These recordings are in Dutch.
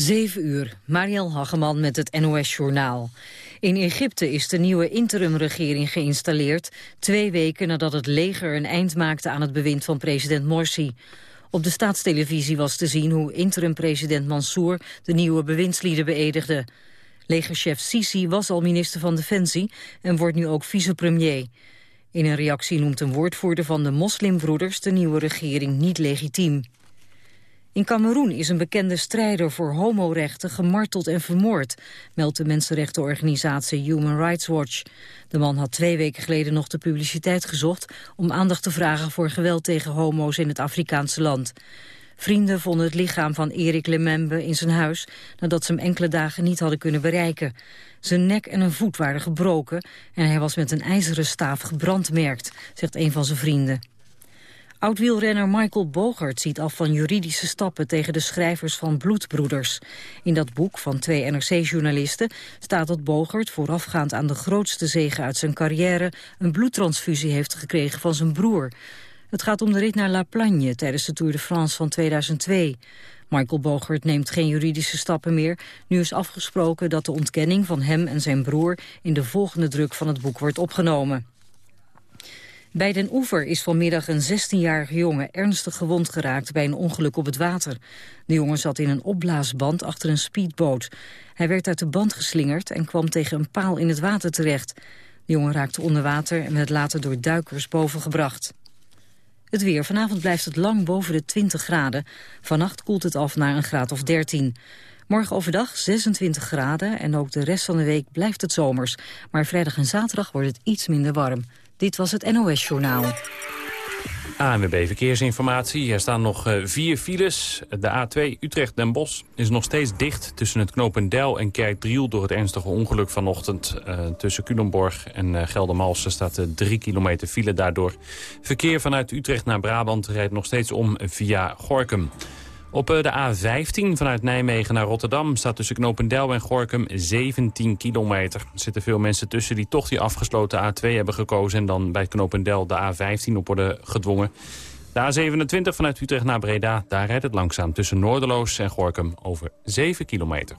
7 uur, Mariel Hageman met het NOS-journaal. In Egypte is de nieuwe interimregering geïnstalleerd... twee weken nadat het leger een eind maakte aan het bewind van president Morsi. Op de staatstelevisie was te zien hoe interim-president Mansour... de nieuwe bewindslieden beëdigde. Legerchef Sisi was al minister van Defensie... en wordt nu ook vicepremier. In een reactie noemt een woordvoerder van de moslimbroeders... de nieuwe regering niet legitiem. In Cameroen is een bekende strijder voor homorechten gemarteld en vermoord, meldt de mensenrechtenorganisatie Human Rights Watch. De man had twee weken geleden nog de publiciteit gezocht om aandacht te vragen voor geweld tegen homo's in het Afrikaanse land. Vrienden vonden het lichaam van Erik Lemembe in zijn huis nadat ze hem enkele dagen niet hadden kunnen bereiken. Zijn nek en een voet waren gebroken en hij was met een ijzeren staaf gebrandmerkt, zegt een van zijn vrienden. Oud-wielrenner Michael Bogert ziet af van juridische stappen tegen de schrijvers van Bloedbroeders. In dat boek van twee NRC-journalisten staat dat Bogert voorafgaand aan de grootste zegen uit zijn carrière een bloedtransfusie heeft gekregen van zijn broer. Het gaat om de rit naar La Plagne tijdens de Tour de France van 2002. Michael Bogert neemt geen juridische stappen meer. Nu is afgesproken dat de ontkenning van hem en zijn broer in de volgende druk van het boek wordt opgenomen. Bij Den Oever is vanmiddag een 16-jarige jongen ernstig gewond geraakt bij een ongeluk op het water. De jongen zat in een opblaasband achter een speedboot. Hij werd uit de band geslingerd en kwam tegen een paal in het water terecht. De jongen raakte onder water en werd later door duikers bovengebracht. Het weer. Vanavond blijft het lang boven de 20 graden. Vannacht koelt het af naar een graad of 13. Morgen overdag 26 graden en ook de rest van de week blijft het zomers. Maar vrijdag en zaterdag wordt het iets minder warm. Dit was het NOS Journaal. ANWB Verkeersinformatie. Er staan nog uh, vier files. De A2 Utrecht-Den Bosch is nog steeds dicht tussen het Knopendel en Kerkdriel... door het ernstige ongeluk vanochtend uh, tussen Culemborg en uh, Geldermalsen... staat drie kilometer file daardoor. Verkeer vanuit Utrecht naar Brabant rijdt nog steeds om via Gorkum. Op eh, de A15 vanuit Nijmegen naar Rotterdam staat tussen Knopendel en Gorkum 17 kilometer. Er zitten veel mensen tussen die toch die afgesloten A2 hebben gekozen... en dan bij Knopendel de A15 op worden gedwongen. De A27 vanuit Utrecht naar Breda, daar rijdt het langzaam tussen Noorderloos en Gorkum over 7 kilometer.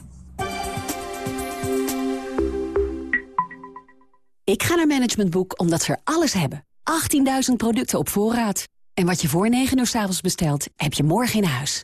Ik ga naar Management Boek omdat ze er alles hebben. 18.000 producten op voorraad. En wat je voor 9 uur s avonds bestelt, heb je morgen in huis.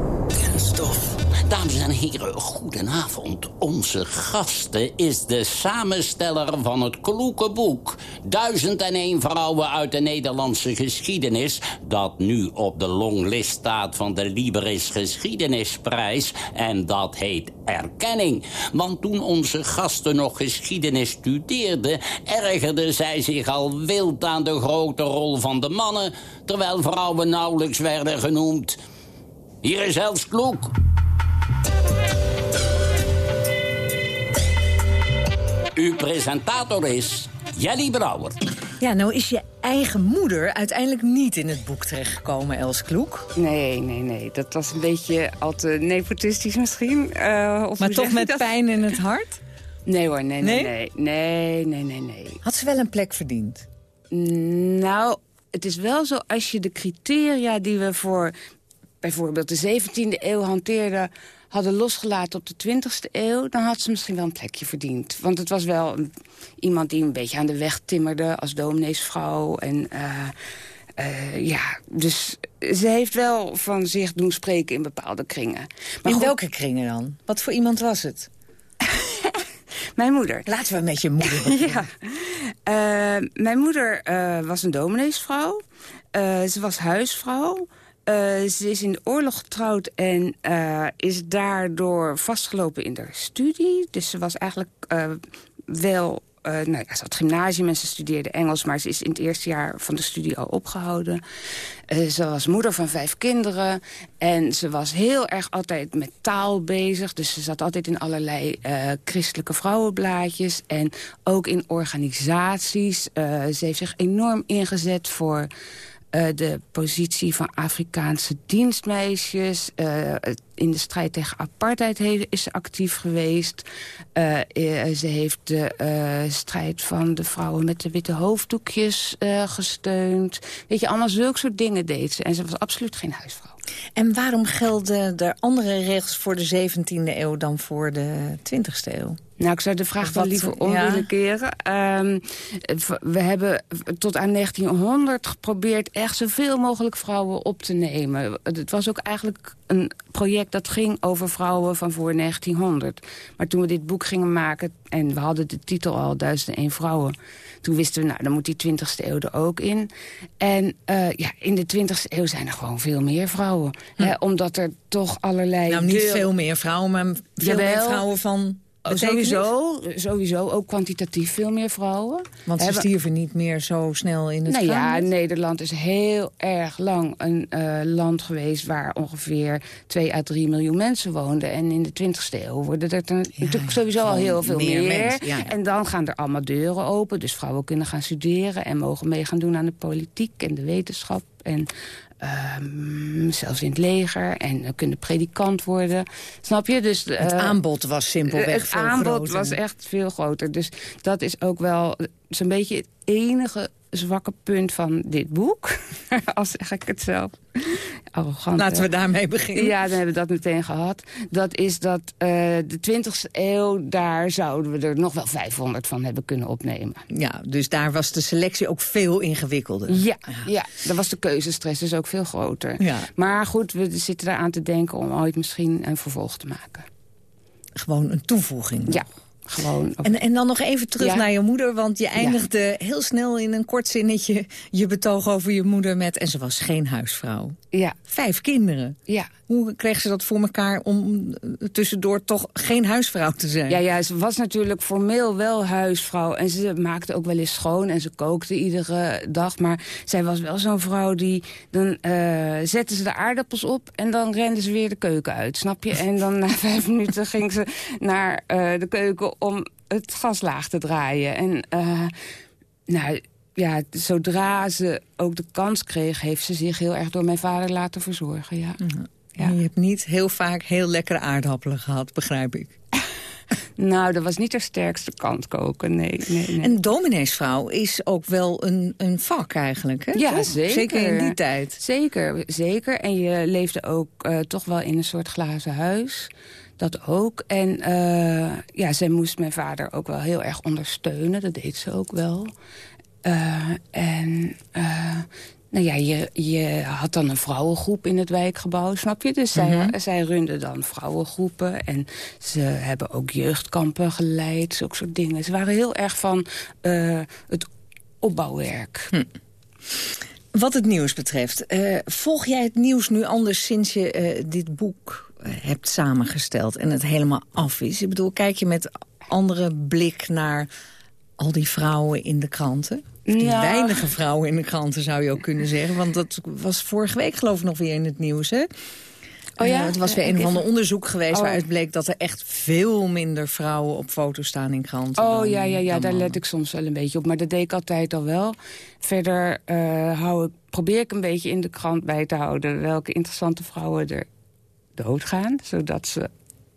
Dames en heren, goedenavond. Onze gasten is de samensteller van het kloeke boek... Duizend en één vrouwen uit de Nederlandse geschiedenis... dat nu op de longlist staat van de Liberis Geschiedenisprijs... en dat heet Erkenning. Want toen onze gasten nog geschiedenis studeerden... ergerde zij zich al wild aan de grote rol van de mannen... terwijl vrouwen nauwelijks werden genoemd... Hier is Els Kloek. Uw presentator is Jelly Brouwer. Ja, nou is je eigen moeder uiteindelijk niet in het boek terechtgekomen, Els Kloek. Nee, nee, nee. Dat was een beetje al te nepotistisch misschien. Uh, of maar toch met pijn in het hart? Nee hoor, nee, nee, nee, nee, nee, nee, nee. Had ze wel een plek verdiend? Nou, het is wel zo als je de criteria die we voor bijvoorbeeld de 17e eeuw hanteerden hadden losgelaten op de 20e eeuw... dan had ze misschien wel een plekje verdiend. Want het was wel iemand die een beetje aan de weg timmerde als domineesvrouw. En uh, uh, ja, dus ze heeft wel van zich doen spreken in bepaalde kringen. Maar in welke kringen dan? Wat voor iemand was het? Mijn moeder. Laten we met je moeder beginnen. ja. Uh, mijn moeder was een domineesvrouw. Ze was huisvrouw. Ze is in de oorlog getrouwd en is daardoor vastgelopen in haar studie. Dus ze was eigenlijk wel uh, nou ja, ze had gymnasium en ze studeerde Engels... maar ze is in het eerste jaar van de studie al opgehouden. Ze was moeder van vijf kinderen. En ze was heel erg altijd met taal bezig. Dus ze zat altijd in allerlei christelijke vrouwenblaadjes. En ook in organisaties. ze heeft zich enorm ingezet voor... Uh, de positie van Afrikaanse dienstmeisjes. Uh, in de strijd tegen apartheid is ze actief geweest. Uh, ze heeft de strijd van de vrouwen met de witte hoofddoekjes gesteund. Weet je, allemaal zulke soort dingen deed ze. En ze was absoluut geen huisvrouw. En waarom gelden er andere regels voor de 17e eeuw dan voor de 20e eeuw? Nou, ik zou de vraag wel liever om ja. willen keren. Um, we hebben tot aan 1900 geprobeerd echt zoveel mogelijk vrouwen op te nemen. Het was ook eigenlijk een project dat ging over vrouwen van voor 1900. Maar toen we dit boek gingen maken, en we hadden de titel al, Duizend en vrouwen... toen wisten we, nou, dan moet die 20e eeuw er ook in. En uh, ja, in de 20e eeuw zijn er gewoon veel meer vrouwen. Hm. Hè, omdat er toch allerlei... Nou, niet veel meer vrouwen, maar veel Jawel, meer vrouwen van Oh, sowieso, sowieso ook kwantitatief veel meer vrouwen. Want ze stierven niet meer zo snel in het Nou ja, Nederland is heel erg lang een uh, land geweest... waar ongeveer 2 à 3 miljoen mensen woonden. En in de 20e eeuw worden er ja, natuurlijk sowieso al heel veel meer. meer. Ja, ja. En dan gaan er allemaal deuren open. Dus vrouwen kunnen gaan studeren en mogen mee gaan doen aan de politiek en de wetenschap. En Um, zelfs in het leger. En kunnen predikant worden. Snap je? Dus, uh, het aanbod was simpelweg veel Het aanbod was echt veel groter. Dus dat is ook wel zo'n beetje het enige zwakke punt van dit boek. Al zeg ik het zelf. Arrogant. Laten we daarmee beginnen. Ja, dan hebben we dat meteen gehad. Dat is dat uh, de 20e eeuw, daar zouden we er nog wel 500 van hebben kunnen opnemen. Ja, dus daar was de selectie ook veel ingewikkelder. Ja, ja. ja daar was de keuzestress dus ook veel groter. Ja. Maar goed, we zitten daar aan te denken om ooit misschien een vervolg te maken. Gewoon een toevoeging. Ja. Gewoon. En, en dan nog even terug naar je moeder, want je eindigde heel snel in een kort zinnetje je betoog over je moeder met... en ze was geen huisvrouw. Ja. Vijf kinderen. Ja. Hoe kreeg ze dat voor elkaar om tussendoor toch geen huisvrouw te zijn? Ja, ja, ze was natuurlijk formeel wel huisvrouw. En ze maakte ook wel eens schoon en ze kookte iedere dag. Maar zij was wel zo'n vrouw die... dan uh, zette ze de aardappels op en dan rende ze weer de keuken uit, snap je? En dan na vijf minuten ging ze naar uh, de keuken om het gas laag te draaien. En uh, nou, ja, zodra ze ook de kans kreeg... heeft ze zich heel erg door mijn vader laten verzorgen, ja. Mhm. Ja. je hebt niet heel vaak heel lekkere aardappelen gehad, begrijp ik. Nou, dat was niet haar sterkste kant koken, nee. nee, nee. En domineesvrouw is ook wel een, een vak eigenlijk, hè? Ja, zeker. Zeker in die tijd. Zeker, zeker. En je leefde ook uh, toch wel in een soort glazen huis. Dat ook. En uh, ja, zij moest mijn vader ook wel heel erg ondersteunen. Dat deed ze ook wel. Uh, en uh, nou ja, je, je had dan een vrouwengroep in het wijkgebouw, snap je? Dus mm -hmm. zij, mhm. zij runden dan vrouwengroepen. En ze hebben ook jeugdkampen geleid, zulke soort dingen. Ze waren heel erg van uh, het opbouwwerk. Hm. Wat het nieuws betreft, uh, volg jij het nieuws nu anders sinds je uh, dit boek hebt samengesteld en het helemaal af is? Ik bedoel, kijk je met andere blik naar al die vrouwen in de kranten? Ja. weinige vrouwen in de kranten, zou je ook kunnen zeggen. Want dat was vorige week geloof ik nog weer in het nieuws, hè? Oh ja? Uh, het was weer een of ander onderzoek geweest... Oh. waaruit bleek dat er echt veel minder vrouwen op foto's staan in kranten. Oh dan, ja, ja, ja daar let ik soms wel een beetje op. Maar dat deed ik altijd al wel. Verder uh, hou ik, probeer ik een beetje in de krant bij te houden... welke interessante vrouwen er doodgaan. Zodat ze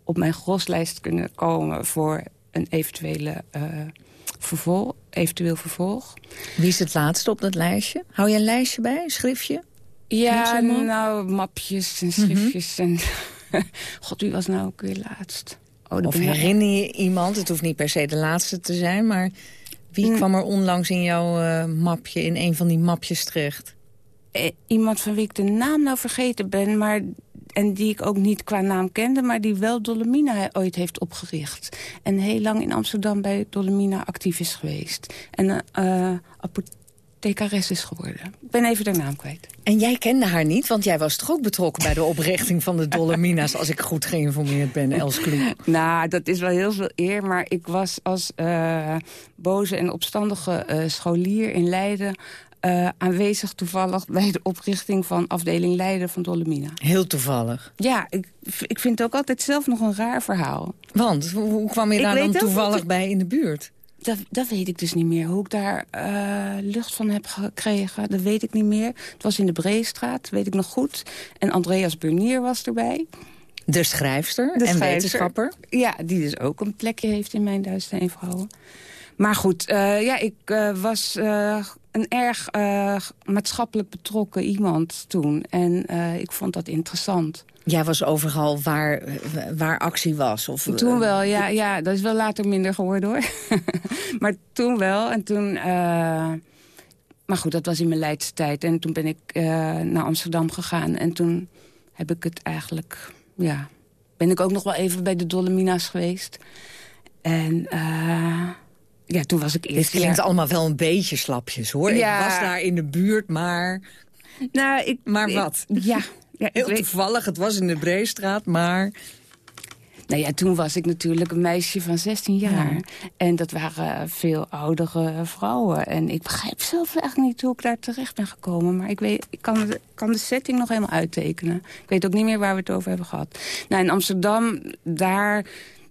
op mijn groslijst kunnen komen voor een eventuele... Uh, vervolg, eventueel vervolg. Wie is het laatste op dat lijstje? Hou je een lijstje bij, een schriftje? Ja, nou, mapjes en schriftjes. Mm -hmm. en God, wie was nou ook weer laatst? Oh, of herinner je iemand, het hoeft niet per se de laatste te zijn... maar wie mm. kwam er onlangs in jouw uh, mapje, in een van die mapjes terecht? Eh, iemand van wie ik de naam nou vergeten ben, maar en die ik ook niet qua naam kende... maar die wel Dolomina ooit heeft opgericht. En heel lang in Amsterdam bij Dolomina actief is geweest. En uh, apothecares is geworden. Ik ben even de naam kwijt. En jij kende haar niet, want jij was toch ook betrokken... bij de oprichting van de Dolomina's... als ik goed geïnformeerd ben, Els Kloek. nou, dat is wel heel veel eer, maar ik was als uh, boze en opstandige uh, scholier in Leiden... Uh, aanwezig toevallig bij de oprichting van afdeling Leiden van Dolomina. Heel toevallig? Ja, ik, ik vind het ook altijd zelf nog een raar verhaal. Want? Hoe kwam je daar dan toevallig bij in de buurt? Dat, dat, weet ik dus niet meer. Hoe ik daar uh, lucht van heb gekregen, dat weet ik niet meer. Het was in de Breestraat, weet ik nog goed. En Andreas Burnier was erbij. De schrijfster de en wetenschapper. Ja, die dus ook een plekje heeft in mijn Duitsland vrouwen. Maar goed, uh, ja, ik uh, was een erg maatschappelijk betrokken iemand toen. En ik vond dat interessant. Jij was overal waar, waar actie was? Of, toen wel, ja, ja. Dat is wel later minder geworden, hoor. maar toen wel. En toen... Maar goed, dat was in mijn Leidse tijd. En toen ben ik naar Amsterdam gegaan. En toen heb ik het eigenlijk... Ja, ben ik ook nog wel even bij de Dolomina's geweest. En... Uh, ja, toen was ik eerst... Het klinkt allemaal wel een beetje slapjes, hoor. Ja. Ik was daar in de buurt, maar... Nou, ik... Maar wat? Ja, Ja, Heel toevallig, het was in de Breestraat, maar... Nou ja, toen was ik natuurlijk een meisje van 16 jaar. En dat waren veel oudere vrouwen. En ik begrijp zelf echt niet hoe ik daar terecht ben gekomen. Maar ik, weet, ik kan, de, kan de setting nog helemaal uittekenen. Ik weet ook niet meer waar we het over hebben gehad. Nou, in Amsterdam, daar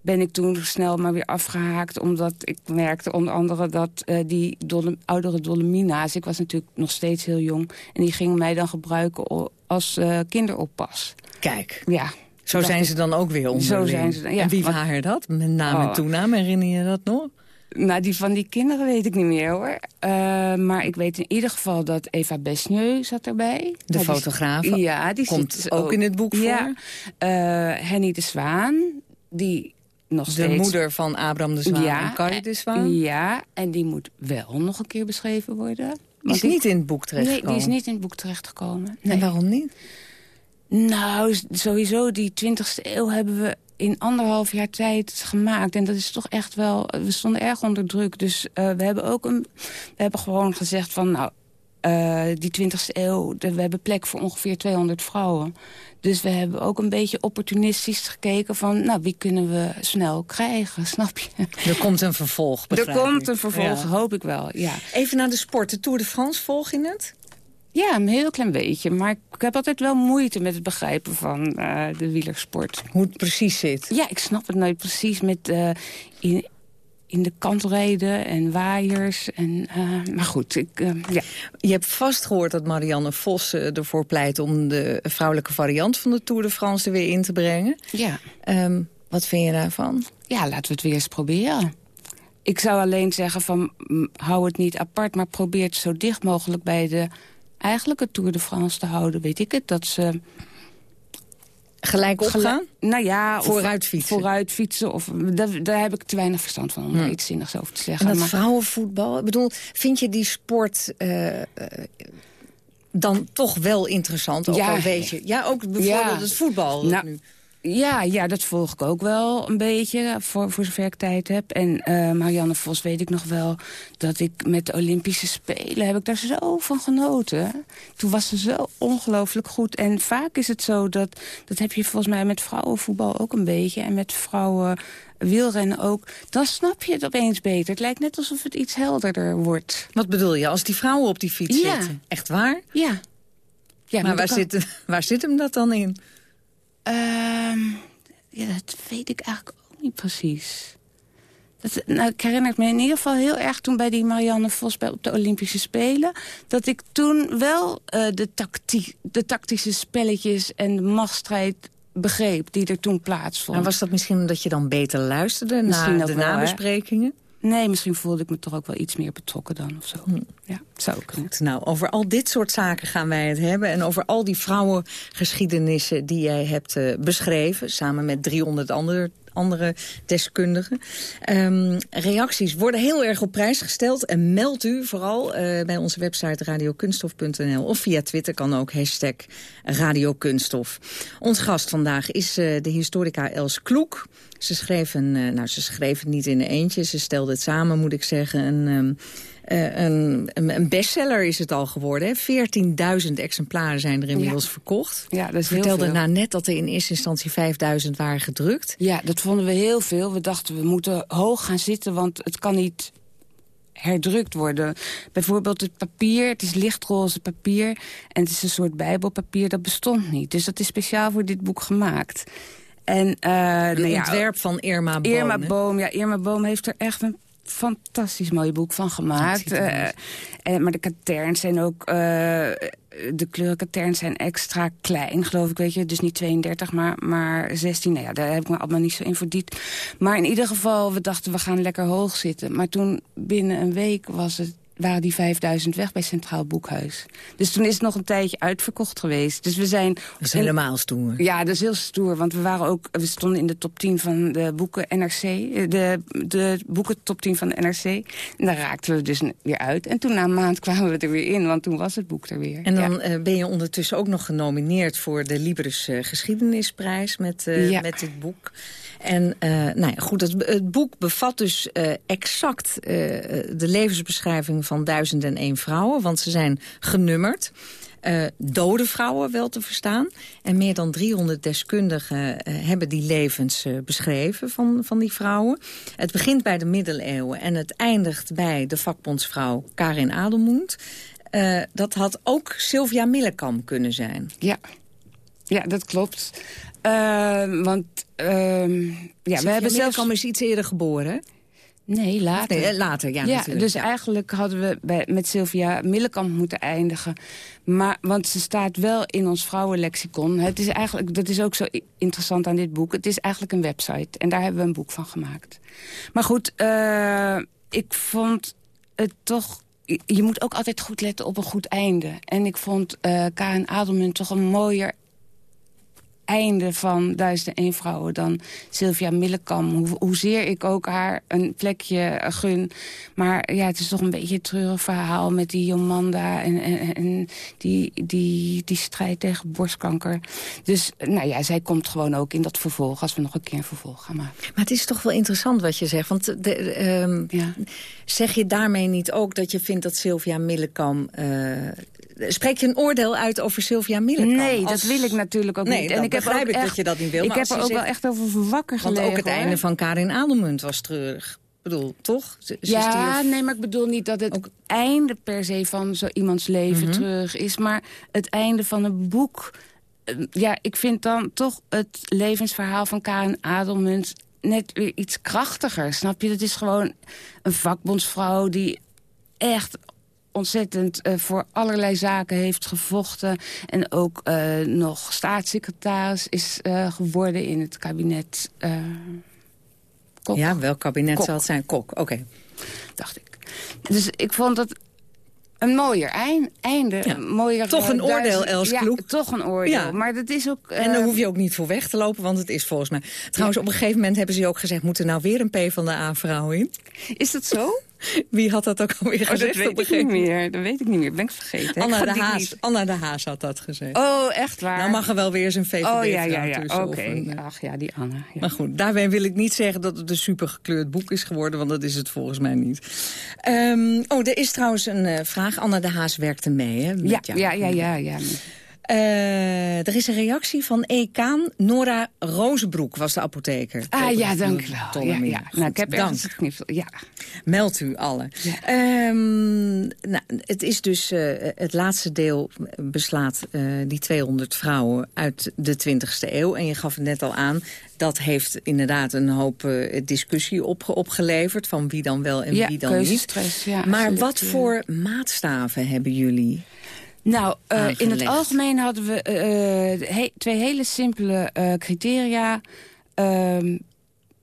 ben ik toen snel maar weer afgehaakt. Omdat ik merkte onder andere dat uh, die dolle, oudere Dolomina's... ik was natuurlijk nog steeds heel jong... en die gingen mij dan gebruiken als uh, kinderoppas. Kijk. Ja. Zo zijn ze dan ook weer onderling. Zo zijn ze dan, ja. En wie waren dat? Met naam en oh. toenaam, herinner je dat nog? Nou, die van die kinderen weet ik niet meer, hoor. Uh, maar ik weet in ieder geval dat Eva Besnieu zat erbij. De fotograaf. ja, die komt zit ook in het boek voor. Ja. Uh, Henny de Zwaan, die nog de moeder van Abraham de Zwaan ja, en Carrie de Zwaan? Ja, en die moet wel nog een keer beschreven worden. is niet in het boek terechtgekomen? Nee, die is niet in het boek terechtgekomen. Nee. En waarom niet? Nou, sowieso die 20e eeuw hebben we in anderhalf jaar tijd gemaakt. En dat is toch echt wel... We stonden erg onder druk. Dus uh, we hebben ook een... We hebben gewoon gezegd van... nou, uh, die 20e eeuw, we hebben plek voor ongeveer 200 vrouwen. Dus we hebben ook een beetje opportunistisch gekeken van... nou, wie kunnen we snel krijgen, snap je? Er komt een vervolg, Er komt een vervolg, hoop ik wel, ja. Even naar de sport, de Tour de France, volg je het? Ja, een heel klein beetje. Maar ik heb altijd wel moeite met het begrijpen van uh, de wielersport. Hoe het precies zit? Ja, ik snap het nooit precies met... Uh, in, in de kant rijden en waaiers. En, uh, maar goed, ik, uh, ja. Je hebt vast gehoord dat Marianne Vos uh, ervoor pleit... om de vrouwelijke variant van de Tour de France er weer in te brengen. Ja. Um, wat vind je daarvan? Ja, laten we het weer eens proberen. Ik zou alleen zeggen van hou het niet apart... maar probeer het zo dicht mogelijk bij de eigenlijke Tour de France te houden. Weet ik het, dat ze Gelijk opgaan? nou ja, vooruit fietsen. Vooruit fietsen. Of, daar, daar heb ik te weinig verstand van om hm. iets zinnigs over te zeggen. En dat maar... vrouwenvoetbal, ik bedoel, vind je die sport... Uh, dan toch wel interessant, ook ja, al weet je. Ja, ook bijvoorbeeld ja. het voetbal. Nou, nu. Ja, ja, dat volg ik ook wel een beetje, voor, voor zover ik tijd heb. En uh, Marianne Vos weet ik nog wel dat ik met de Olympische Spelen... heb ik daar zo van genoten. Toen was ze zo ongelooflijk goed. En vaak is het zo, dat, dat heb je volgens mij met vrouwenvoetbal ook een beetje... en met vrouwen wielrennen ook, dan snap je het opeens beter. Het lijkt net alsof het iets helderder wordt. Wat bedoel je, als die vrouwen op die fiets ja. zitten? Echt waar? Ja. ja maar, waar, zit, waar zit hem dat dan in? Um, ja, dat weet ik eigenlijk ook niet precies. Dat, nou, ik herinner me in ieder geval heel erg toen bij die Marianne Vos bij, op de Olympische Spelen... dat ik toen wel uh, de, tactie, de tactische spelletjes en de machtsstrijd begreep die er toen plaatsvond. En was dat misschien omdat je dan beter luisterde misschien naar de nabesprekingen? Nee, misschien voelde ik me toch ook wel iets meer betrokken dan of zo. Hm. Ja, zou ook Goed, nou, over al dit soort zaken gaan wij het hebben. En over al die vrouwengeschiedenissen die jij hebt uh, beschreven... samen met 300 andere, andere deskundigen. Ehm, reacties worden heel erg op prijs gesteld. En meld u vooral bij onze website radiokunstof.nl. Of via Twitter kan ook hashtag radiokunststof. Ons gast vandaag is de historica Els Kloek. Ze schreef, een, nou, ze schreef het niet in een eentje. Ze stelde het samen, moet ik zeggen. Een... Um, uh, een, een, bestseller is het al geworden. 14.000 exemplaren zijn er inmiddels verkocht. Ja, dat is vertelde nou net dat er in eerste instantie 5.000 waren gedrukt. Ja, dat vonden we heel veel. We dachten, we moeten hoog gaan zitten, want het kan niet herdrukt worden. Bijvoorbeeld het papier, het is lichtroze papier... en het is een soort bijbelpapier, dat bestond niet. Dus dat is speciaal voor dit boek gemaakt. En, uh, nou ja, ontwerp van Irma Boom. Irma Boom, ja, Irma Boom heeft er echt een fantastisch mooi boek van gemaakt. Uh, maar de katerns zijn ook... Uh, de kleurenkaterns zijn extra klein, geloof ik, weet je. Dus niet 32, maar, maar 16. Nou ja, daar heb ik me allemaal niet zo in verdiept. Maar in ieder geval, we dachten, we gaan lekker hoog zitten. Maar toen, binnen een week, was het waren die 5000 weg bij Centraal Boekhuis. Dus toen is het nog een tijdje uitverkocht geweest. Dus we zijn... Dat is helemaal stoer. Ja, dat is heel stoer. Want we, waren ook, we stonden in de top 10 van de boeken NRC. De, de boeken top 10 van de NRC. En daar raakten we dus weer uit. En toen na een maand kwamen we er weer in. Want toen was het boek er weer. En dan eh, ben je ondertussen ook nog genomineerd... voor de Libris uh, Geschiedenisprijs met, uh, met dit boek. En uh, nou ja, goed, het, boek bevat dus uh, exact uh, de levensbeschrijving van duizend en één vrouwen. Want ze zijn genummerd. dode vrouwen wel te verstaan. En meer dan 300 deskundigen hebben die levens beschreven van, van die vrouwen. Het begint bij de middeleeuwen en het eindigt bij de vakbondsvrouw Karin Adelmoend. dat had ook Sylvia Millekamp kunnen zijn. Ja, ja dat klopt. Uh, want uh, ja, we hebben zelfs... is iets eerder geboren, Nee, later. Nee, later, ja. ja dus eigenlijk hadden we bij, met Sylvia Millekamp moeten eindigen. Maar, want ze staat wel in ons vrouwenlexicon. Het is eigenlijk, dat is ook zo interessant aan dit boek. Het is eigenlijk een website. En daar hebben we een boek van gemaakt. Maar goed, uh, ik vond het toch... Je moet ook altijd goed letten op een goed einde. En ik vond uh, Karen Adelmunt toch een mooier einde van Duizend één vrouwen dan Sylvia Millekam. Hoe, hoezeer ik ook haar een plekje gun. Maar ja, het is toch een beetje een treurig verhaal met die Jomanda... en, en, en die, die, die strijd tegen borstkanker. Dus nou ja, zij komt gewoon ook in dat vervolg... als we nog een keer een vervolg gaan maken. Maar het is toch wel interessant wat je zegt. Want de, um, ja. zeg je daarmee niet ook dat je vindt dat Sylvia Millekam... Uh, Spreek je een oordeel uit over Sylvia Millekamp? Nee, dat wil ik natuurlijk ook nee, niet. En ik begrijp ik dat je dat niet wil. Ik heb er ook wel echt over wakker gelegen. Want ook het einde van Karin Adelmunt was treurig. Ik bedoel, toch? Ze, ja, nee, maar ik bedoel niet dat het ook... einde per se van zo iemands leven mm terug is. Maar het einde van een boek... Eh, ja, ik vind dan toch het levensverhaal van Karin Adelmunt net weer iets krachtiger. Snap je? Dat is gewoon een vakbondsvrouw die echt ontzettend uh, voor allerlei zaken heeft gevochten. En ook uh, nog staatssecretaris is uh, geworden in het kabinet Kok. Ja, welk kabinet Kok. zal het zijn? Kok, oké. Okay. Dacht ik. Dus ik vond dat een mooier einde. Ja. Mooier, toch een oordeel, Els ja, toch een oordeel. Ja. Maar dat is ook... Uh... En daar hoef je ook niet voor weg te lopen, want het is volgens mij... Trouwens, op een gegeven moment hebben ze ook gezegd... moet er nou weer een P van de A-vrouw in? Is dat zo? Wie had dat ook alweer oh, gezegd? Dat weet ik niet meer. Dat weet ik niet meer. Ben ik vergeten. Anna de, Haas, Anna de Haas had dat gezegd. Oh, echt waar? Nou mag er wel weer eens een VVD Oh, ja, ja, ja. Oké. Okay. Eh, Ach ja, die Anna. Ja. Maar goed, daarbij wil ik niet zeggen dat het een supergekleurd boek is geworden. Want dat is het volgens mij niet. Um, oh, er is trouwens een uh, vraag. Anna de Haas werkte mee, hè? Ja, ja, ja, ja, ja. Uh, er is een reactie van E. Kaan. Nora Rozenbroek was de apotheker. Ah ja, dank u wel. Ja, ja. Nou, ik heb dank. het. Ja. Meld u alle. Ja. Um, nou, het is dus uh, het laatste deel beslaat uh, die 200 vrouwen uit de 20e eeuw. En je gaf het net al aan. Dat heeft inderdaad een hoop discussie opge opgeleverd... van wie dan wel en ja, wie dan niet. Ja, maar wat voor maatstaven hebben jullie? Nou, uh, in het algemeen hadden we uh, he twee hele simpele uh, criteria. Uh,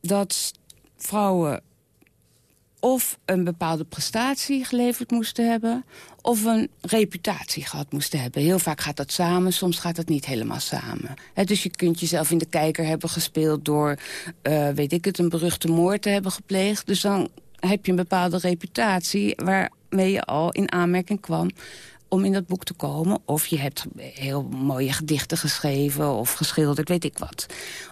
dat vrouwen of een bepaalde prestatie geleverd moesten hebben... of een reputatie gehad moesten hebben. Heel vaak gaat dat samen, soms gaat dat niet helemaal samen. dus je kunt jezelf in de kijker hebben gespeeld... door, weet ik het, een beruchte moord te hebben gepleegd. Dus dan heb je een bepaalde reputatie... waarmee je al in aanmerking kwam om in dat boek te komen. Of je hebt heel mooie gedichten geschreven of geschilderd, weet ik wat.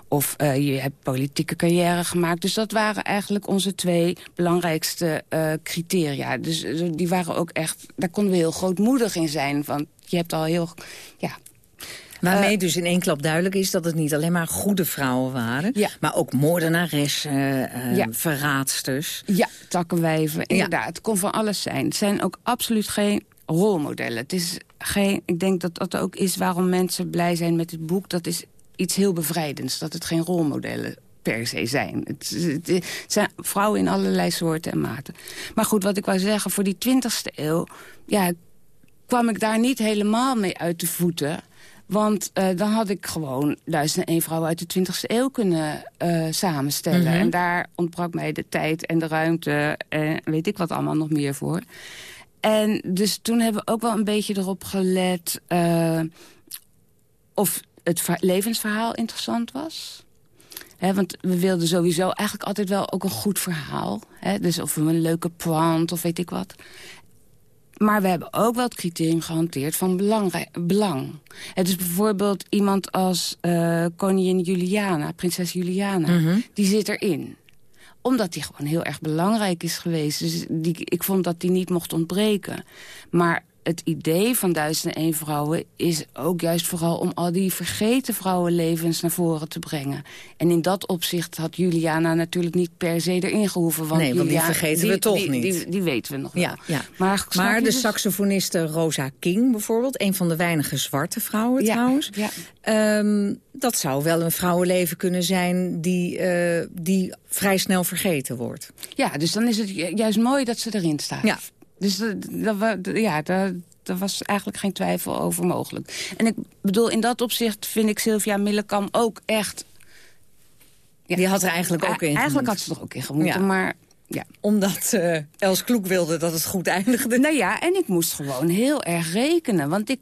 Of uh, je hebt politieke carrière gemaakt. Dus dat waren eigenlijk onze twee belangrijkste uh, criteria. Dus uh, die waren ook echt, daar konden we heel grootmoedig in zijn. Want je hebt al heel, ja, Waarmee dus in één klap duidelijk is dat het niet alleen maar goede vrouwen waren... Ja. maar ook moordenaressen, uh, ja. verraadsters. Ja, takkenwijven, inderdaad. Het kon van alles zijn. Het zijn ook absoluut geen rolmodellen. Het is geen, ik denk dat dat ook is waarom mensen blij zijn met het boek. Dat is iets heel bevrijdends, dat het geen rolmodellen per se zijn. Het, het, zijn vrouwen in allerlei soorten en maten. Maar goed, wat ik wou zeggen, voor die 20e eeuw... Ja, kwam ik daar niet helemaal mee uit de voeten... Want uh, dan had ik gewoon duizend en één vrouwen uit de 20e eeuw kunnen uh, samenstellen. Mm -hmm. En daar ontbrak mij de tijd en de ruimte en weet ik wat allemaal nog meer voor. En dus toen hebben we ook wel een beetje erop gelet... Uh, of het levensverhaal interessant was. He, want we wilden sowieso eigenlijk altijd wel ook een goed verhaal. He, dus of een leuke plant of weet ik wat. Maar we hebben ook wel het criterium gehanteerd van belang. Het is bijvoorbeeld iemand als uh, koningin Juliana, prinses Juliana. Mhm. Mm -hmm. Die zit erin omdat die gewoon heel erg belangrijk is geweest. Dus die, ik vond dat die niet mocht ontbreken. Maar het idee van Duizend en één vrouwen is ook juist vooral om al die vergeten vrouwenlevens naar voren te brengen. En in dat opzicht had Juliana natuurlijk niet per se erin gehoeven. Want nee, want Juliana, die vergeten die, we toch die, niet. Die, die, weten we nog ja, wel. Ja. Maar, maar de dus? saxofoniste Rosa King bijvoorbeeld, een van de weinige zwarte vrouwen ja, trouwens. Ja. Um, dat zou wel een vrouwenleven kunnen zijn die, uh, die vrij snel vergeten wordt. Ja, dus dan is het juist mooi dat ze erin staat. Ja. Dus dat, dat, ja, daar, daar was eigenlijk geen twijfel over mogelijk. En ik bedoel, in dat opzicht vind ik Sylvia Millekam ook echt... Ja, die had er eigenlijk ook in Eigenlijk had ze er ook in gemoeten, ja. maar... Ja. Omdat uh, Els Kloek wilde dat het goed eindigde. Nou ja, en ik moest gewoon heel erg rekenen. Want ik,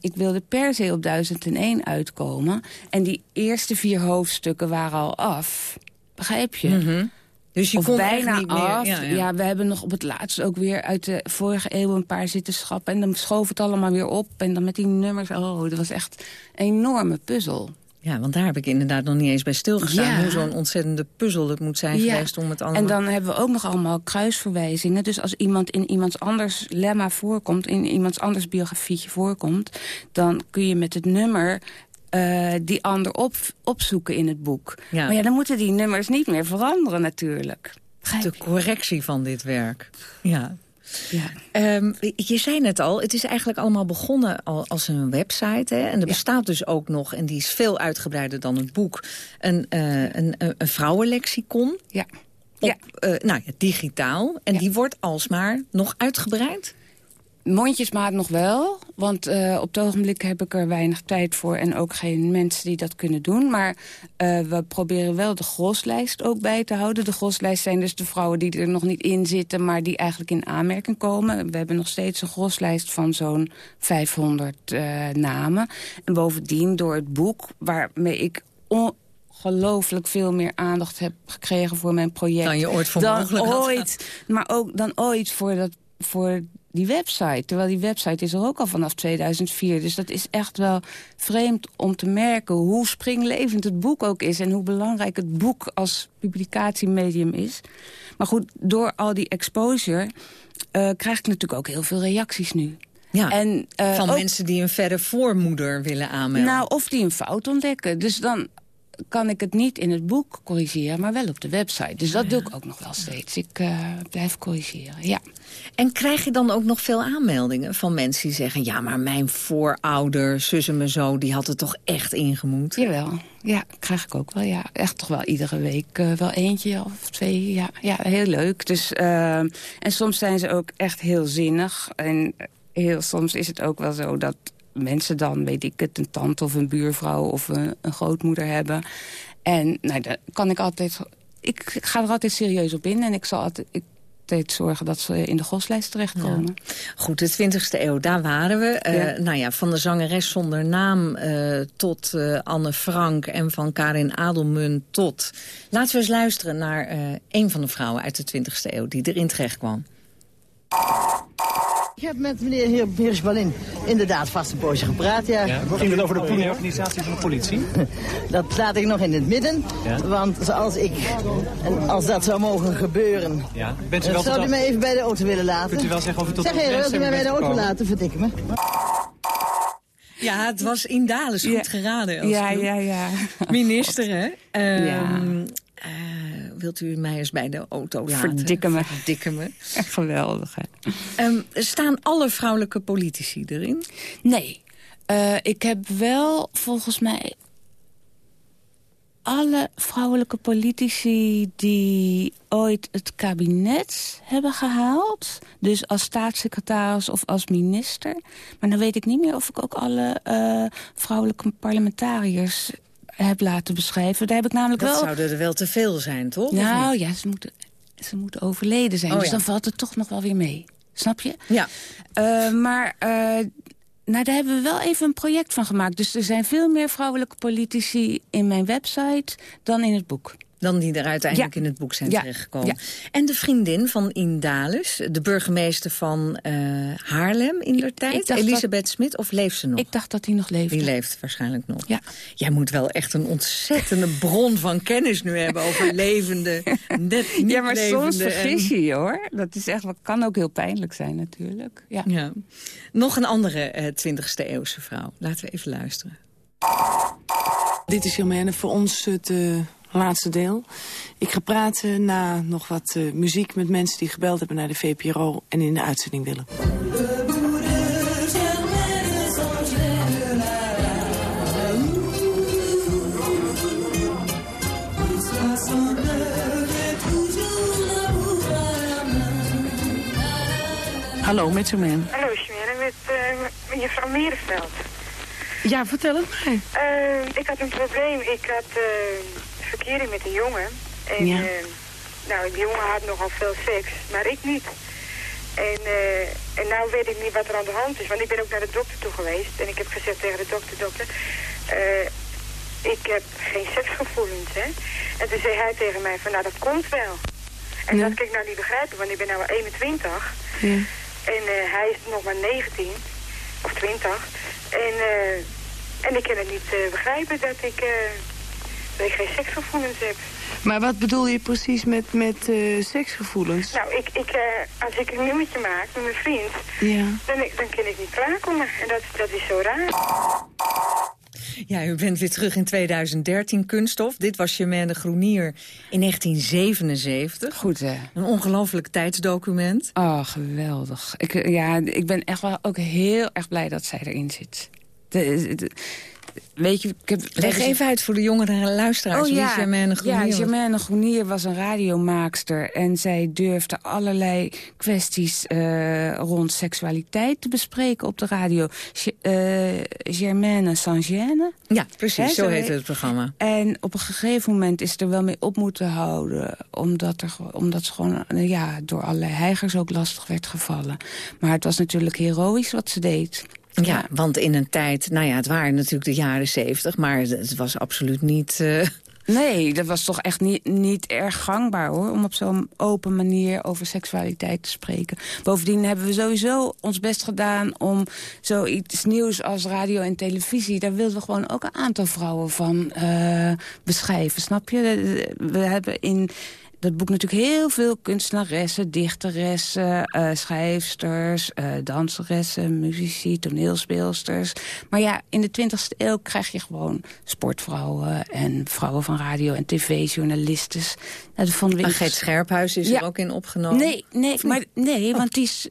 ik wilde per se op 1001 uitkomen. En die eerste vier hoofdstukken waren al af. Begrijp je? Mm -hmm. Dus je of kon bijna niet meer. af. Ja, ja, ja. we hebben nog op het laatst ook weer uit de vorige eeuw een paar zitten. En dan schoof het allemaal weer op. En dan met die nummers. Oh, dat was echt een enorme puzzel. Ja, want daar heb ik inderdaad nog niet eens bij stilgestaan. Ja. Hoe zo'n ontzettende puzzel het moet zijn Ja. geweest om het allemaal... En dan hebben we ook nog allemaal kruisverwijzingen. Dus als iemand in iemands anders lemma voorkomt... in iemands anders biografietje voorkomt... dan kun je met het nummer eh, die ander op, opzoeken in het boek. Ja. Maar ja, dan moeten die nummers niet meer veranderen natuurlijk. De correctie van dit werk. Ja. Ja. Ehm, je zei net al, het is eigenlijk allemaal begonnen al als een website. Hè? En er Ja. bestaat dus ook nog, en die is veel uitgebreider dan het boek... een, eh, een, een, vrouwenlexicon Ja. op, Ja. eh, nou ja, digitaal. En die wordt alsmaar nog uitgebreid. Mondjesmaat nog wel, want eh, op het ogenblik heb ik er weinig tijd voor... en ook geen mensen die dat kunnen doen. Maar eh, we proberen wel de groslijst ook bij te houden. De groslijst zijn dus de vrouwen die er nog niet in zitten... maar die eigenlijk in aanmerking komen. We hebben nog steeds een groslijst van zo'n 500 eh, namen. En bovendien door het boek, waarmee ik... ongelooflijk veel meer aandacht heb gekregen voor mijn project. Dan je ooit voor dan mogelijk had ooit, Maar ook dan ooit voor, dat, voor die website. Terwijl die website is er ook al vanaf 2004. Dus dat is echt wel vreemd om te merken... hoe springlevend het boek ook is... en hoe belangrijk het boek als publicatiemedium is. Maar goed, door al die exposure... eh, krijg ik natuurlijk ook heel veel reacties nu. Ja, En, eh, van ook- mensen die een verre voormoeder willen aanmelden. nou, of die een fout ontdekken. Dus dan kan ik het niet in het boek corrigeren, maar wel op de website. Dus dat doe ik ook nog wel steeds. Ik eh, blijf corrigeren, ja. En krijg je dan ook nog veel aanmeldingen van mensen die zeggen... ja, maar mijn voorouder, zus en zo, die had het toch echt ingemoet? Jawel, ja, krijg ik ook wel. Ja. Echt toch wel iedere week eh, wel eentje of twee. Ja, ja heel leuk. Dus, eh, en soms zijn ze ook echt heel zinnig. En heel soms is het ook wel zo dat mensen dan, weet ik het... een tante of een buurvrouw of een, een grootmoeder hebben. En nou, daar kan ik altijd... Ik ga er altijd serieus op in en ik zal altijd... Ik, zorgen dat ze in de goslijst terechtkomen. Goed, de 20e eeuw, daar waren we. Eh, nou ja, van de zangeres zonder naam uh, tot uh, Anne Frank en van Karin Adelmun tot... Laten we eens luisteren naar een van de vrouwen uit de 20e eeuw die erin terecht kwam. Ik heb met meneer Heer Hirschbalin inderdaad vast een poosje gepraat, ja. ja ging het over de organisatie van de politie? Dat laat ik nog in het midden. Ja. Want zoals ik, en als dat zou mogen gebeuren... Ja. Bent u wel zou u mij even bij de auto willen laten? Kunt u wel zeggen of u tot Zeg heer, wilt u mij bij de auto laten, verdik me. Ja, het was in Dalen goed geraden. Ja, ja, ja. Minister, hè? Um, ja. Uh, wilt u mij eens bij de auto laten? Verdikken me. Verdikken me. Echt geweldig, hè? Um, staan alle vrouwelijke politici erin? Nee. Uh, ik heb wel volgens mij alle vrouwelijke politici die ooit het kabinet hebben gehaald. Dus als staatssecretaris of als minister. Maar dan weet ik niet meer of ik ook alle uh, vrouwelijke parlementariërs heb laten beschrijven. Daar heb ik namelijk dat wel... zouden er wel te veel zijn, toch? Nou ja, ze moeten, ze moeten overleden zijn. Oh, dus dan valt het toch nog wel weer mee. Snap je? Ja. Uh, maar uh, nou, daar hebben we wel even een project van gemaakt. Dus er zijn veel meer vrouwelijke politici in mijn website dan in het boek dan die er uiteindelijk in het boek zijn terechtgekomen. En de vriendin van Indalus, de burgemeester van uh, Haarlem in der tijd, Elisabeth dat... Smit, of leeft ze nog? Ik dacht dat hij nog leeft. Die leeft waarschijnlijk nog. Ja. Jij moet wel echt een ontzettende bron van kennis nu hebben over levende, net niet Ja, maar soms vergis je je hoor. Dat is echt, kan ook heel pijnlijk zijn natuurlijk. Ja. ja. Nog een andere uh, 20e eeuwse vrouw. Laten we even luisteren. Dit is Jermaine, voor ons het... Uh laatste deel. Ik ga praten na nog wat uh, muziek met mensen die gebeld hebben naar de VPRO en in de uitzending willen. Hallo, met Jermaine. Hallo, Jermaine, met uh, mevrouw Merenveld. Ja, vertel het mij. Uh, ik had een probleem. Ik had verkering met een jongen. En ja. uh, nou, die jongen had nogal veel seks, maar ik niet. En, uh, en nou weet ik niet wat er aan de hand is, want ik ben ook naar de dokter toe geweest. En ik heb gezegd tegen de dokter, dokter, uh, ik heb geen seksgevoelens, hè. En toen zei hij tegen mij van, nou dat komt wel. En ja. dat kan ik nou niet begrijpen, want ik ben nou 21. Ja. En hij is nog maar 19, of 20. En, en ik kan het niet begrijpen dat ik dat ik geen seksgevoelens heb. Maar wat bedoel je precies met, met uh, seksgevoelens? Nou, ik, ik, uh, als ik een nummertje maak met mijn vriend, ja. dan, dan kan ik niet klaarkomen. En dat, dat is zo raar. Ja, u bent weer terug in 2013, Kunststof. Dit was Germaine Groenier in 1977. Goed, hè? Een ongelooflijk tijdsdocument. Oh, geweldig. Ik, ja, ik ben echt wel ook heel erg blij dat zij erin zit. De, de, weet je, ik heb, Leg even uit voor de jongere luisteraars. Oh, ja. Germaine Groenier? Ja, Germaine Groenier was een radiomaakster. En zij durfde allerlei kwesties uh, rond seksualiteit te bespreken op de radio. Uh, Germaine Saint-Gêne. Ja, precies. zo heette het programma. En op een gegeven moment is er wel mee op moeten houden. Omdat, er, omdat ze gewoon ja, door allerlei heigers ook lastig werd gevallen. Maar het was natuurlijk heroïs wat ze deed. Ja, want in een tijd, nou ja, het waren natuurlijk de jaren zeventig... maar het was absoluut niet... Uh... Nee, dat was toch echt niet, niet erg gangbaar, hoor. Om op zo'n open manier over seksualiteit te spreken. Bovendien hebben we sowieso ons best gedaan om zoiets nieuws als radio en televisie... daar wilden we gewoon ook een aantal vrouwen van uh, beschrijven, snap je? We hebben in dat boek natuurlijk heel veel kunstenaressen, dichteressen, uh, schrijfsters, uh, danseressen, muzici, toneelspeelsters. Maar ja, in de 20e eeuw krijg je gewoon sportvrouwen en vrouwen van radio en tv, journalisten. Nou, dat vonden we en Geet Scherphuis is er ook in opgenomen? Nee, nee, maar, nee want die is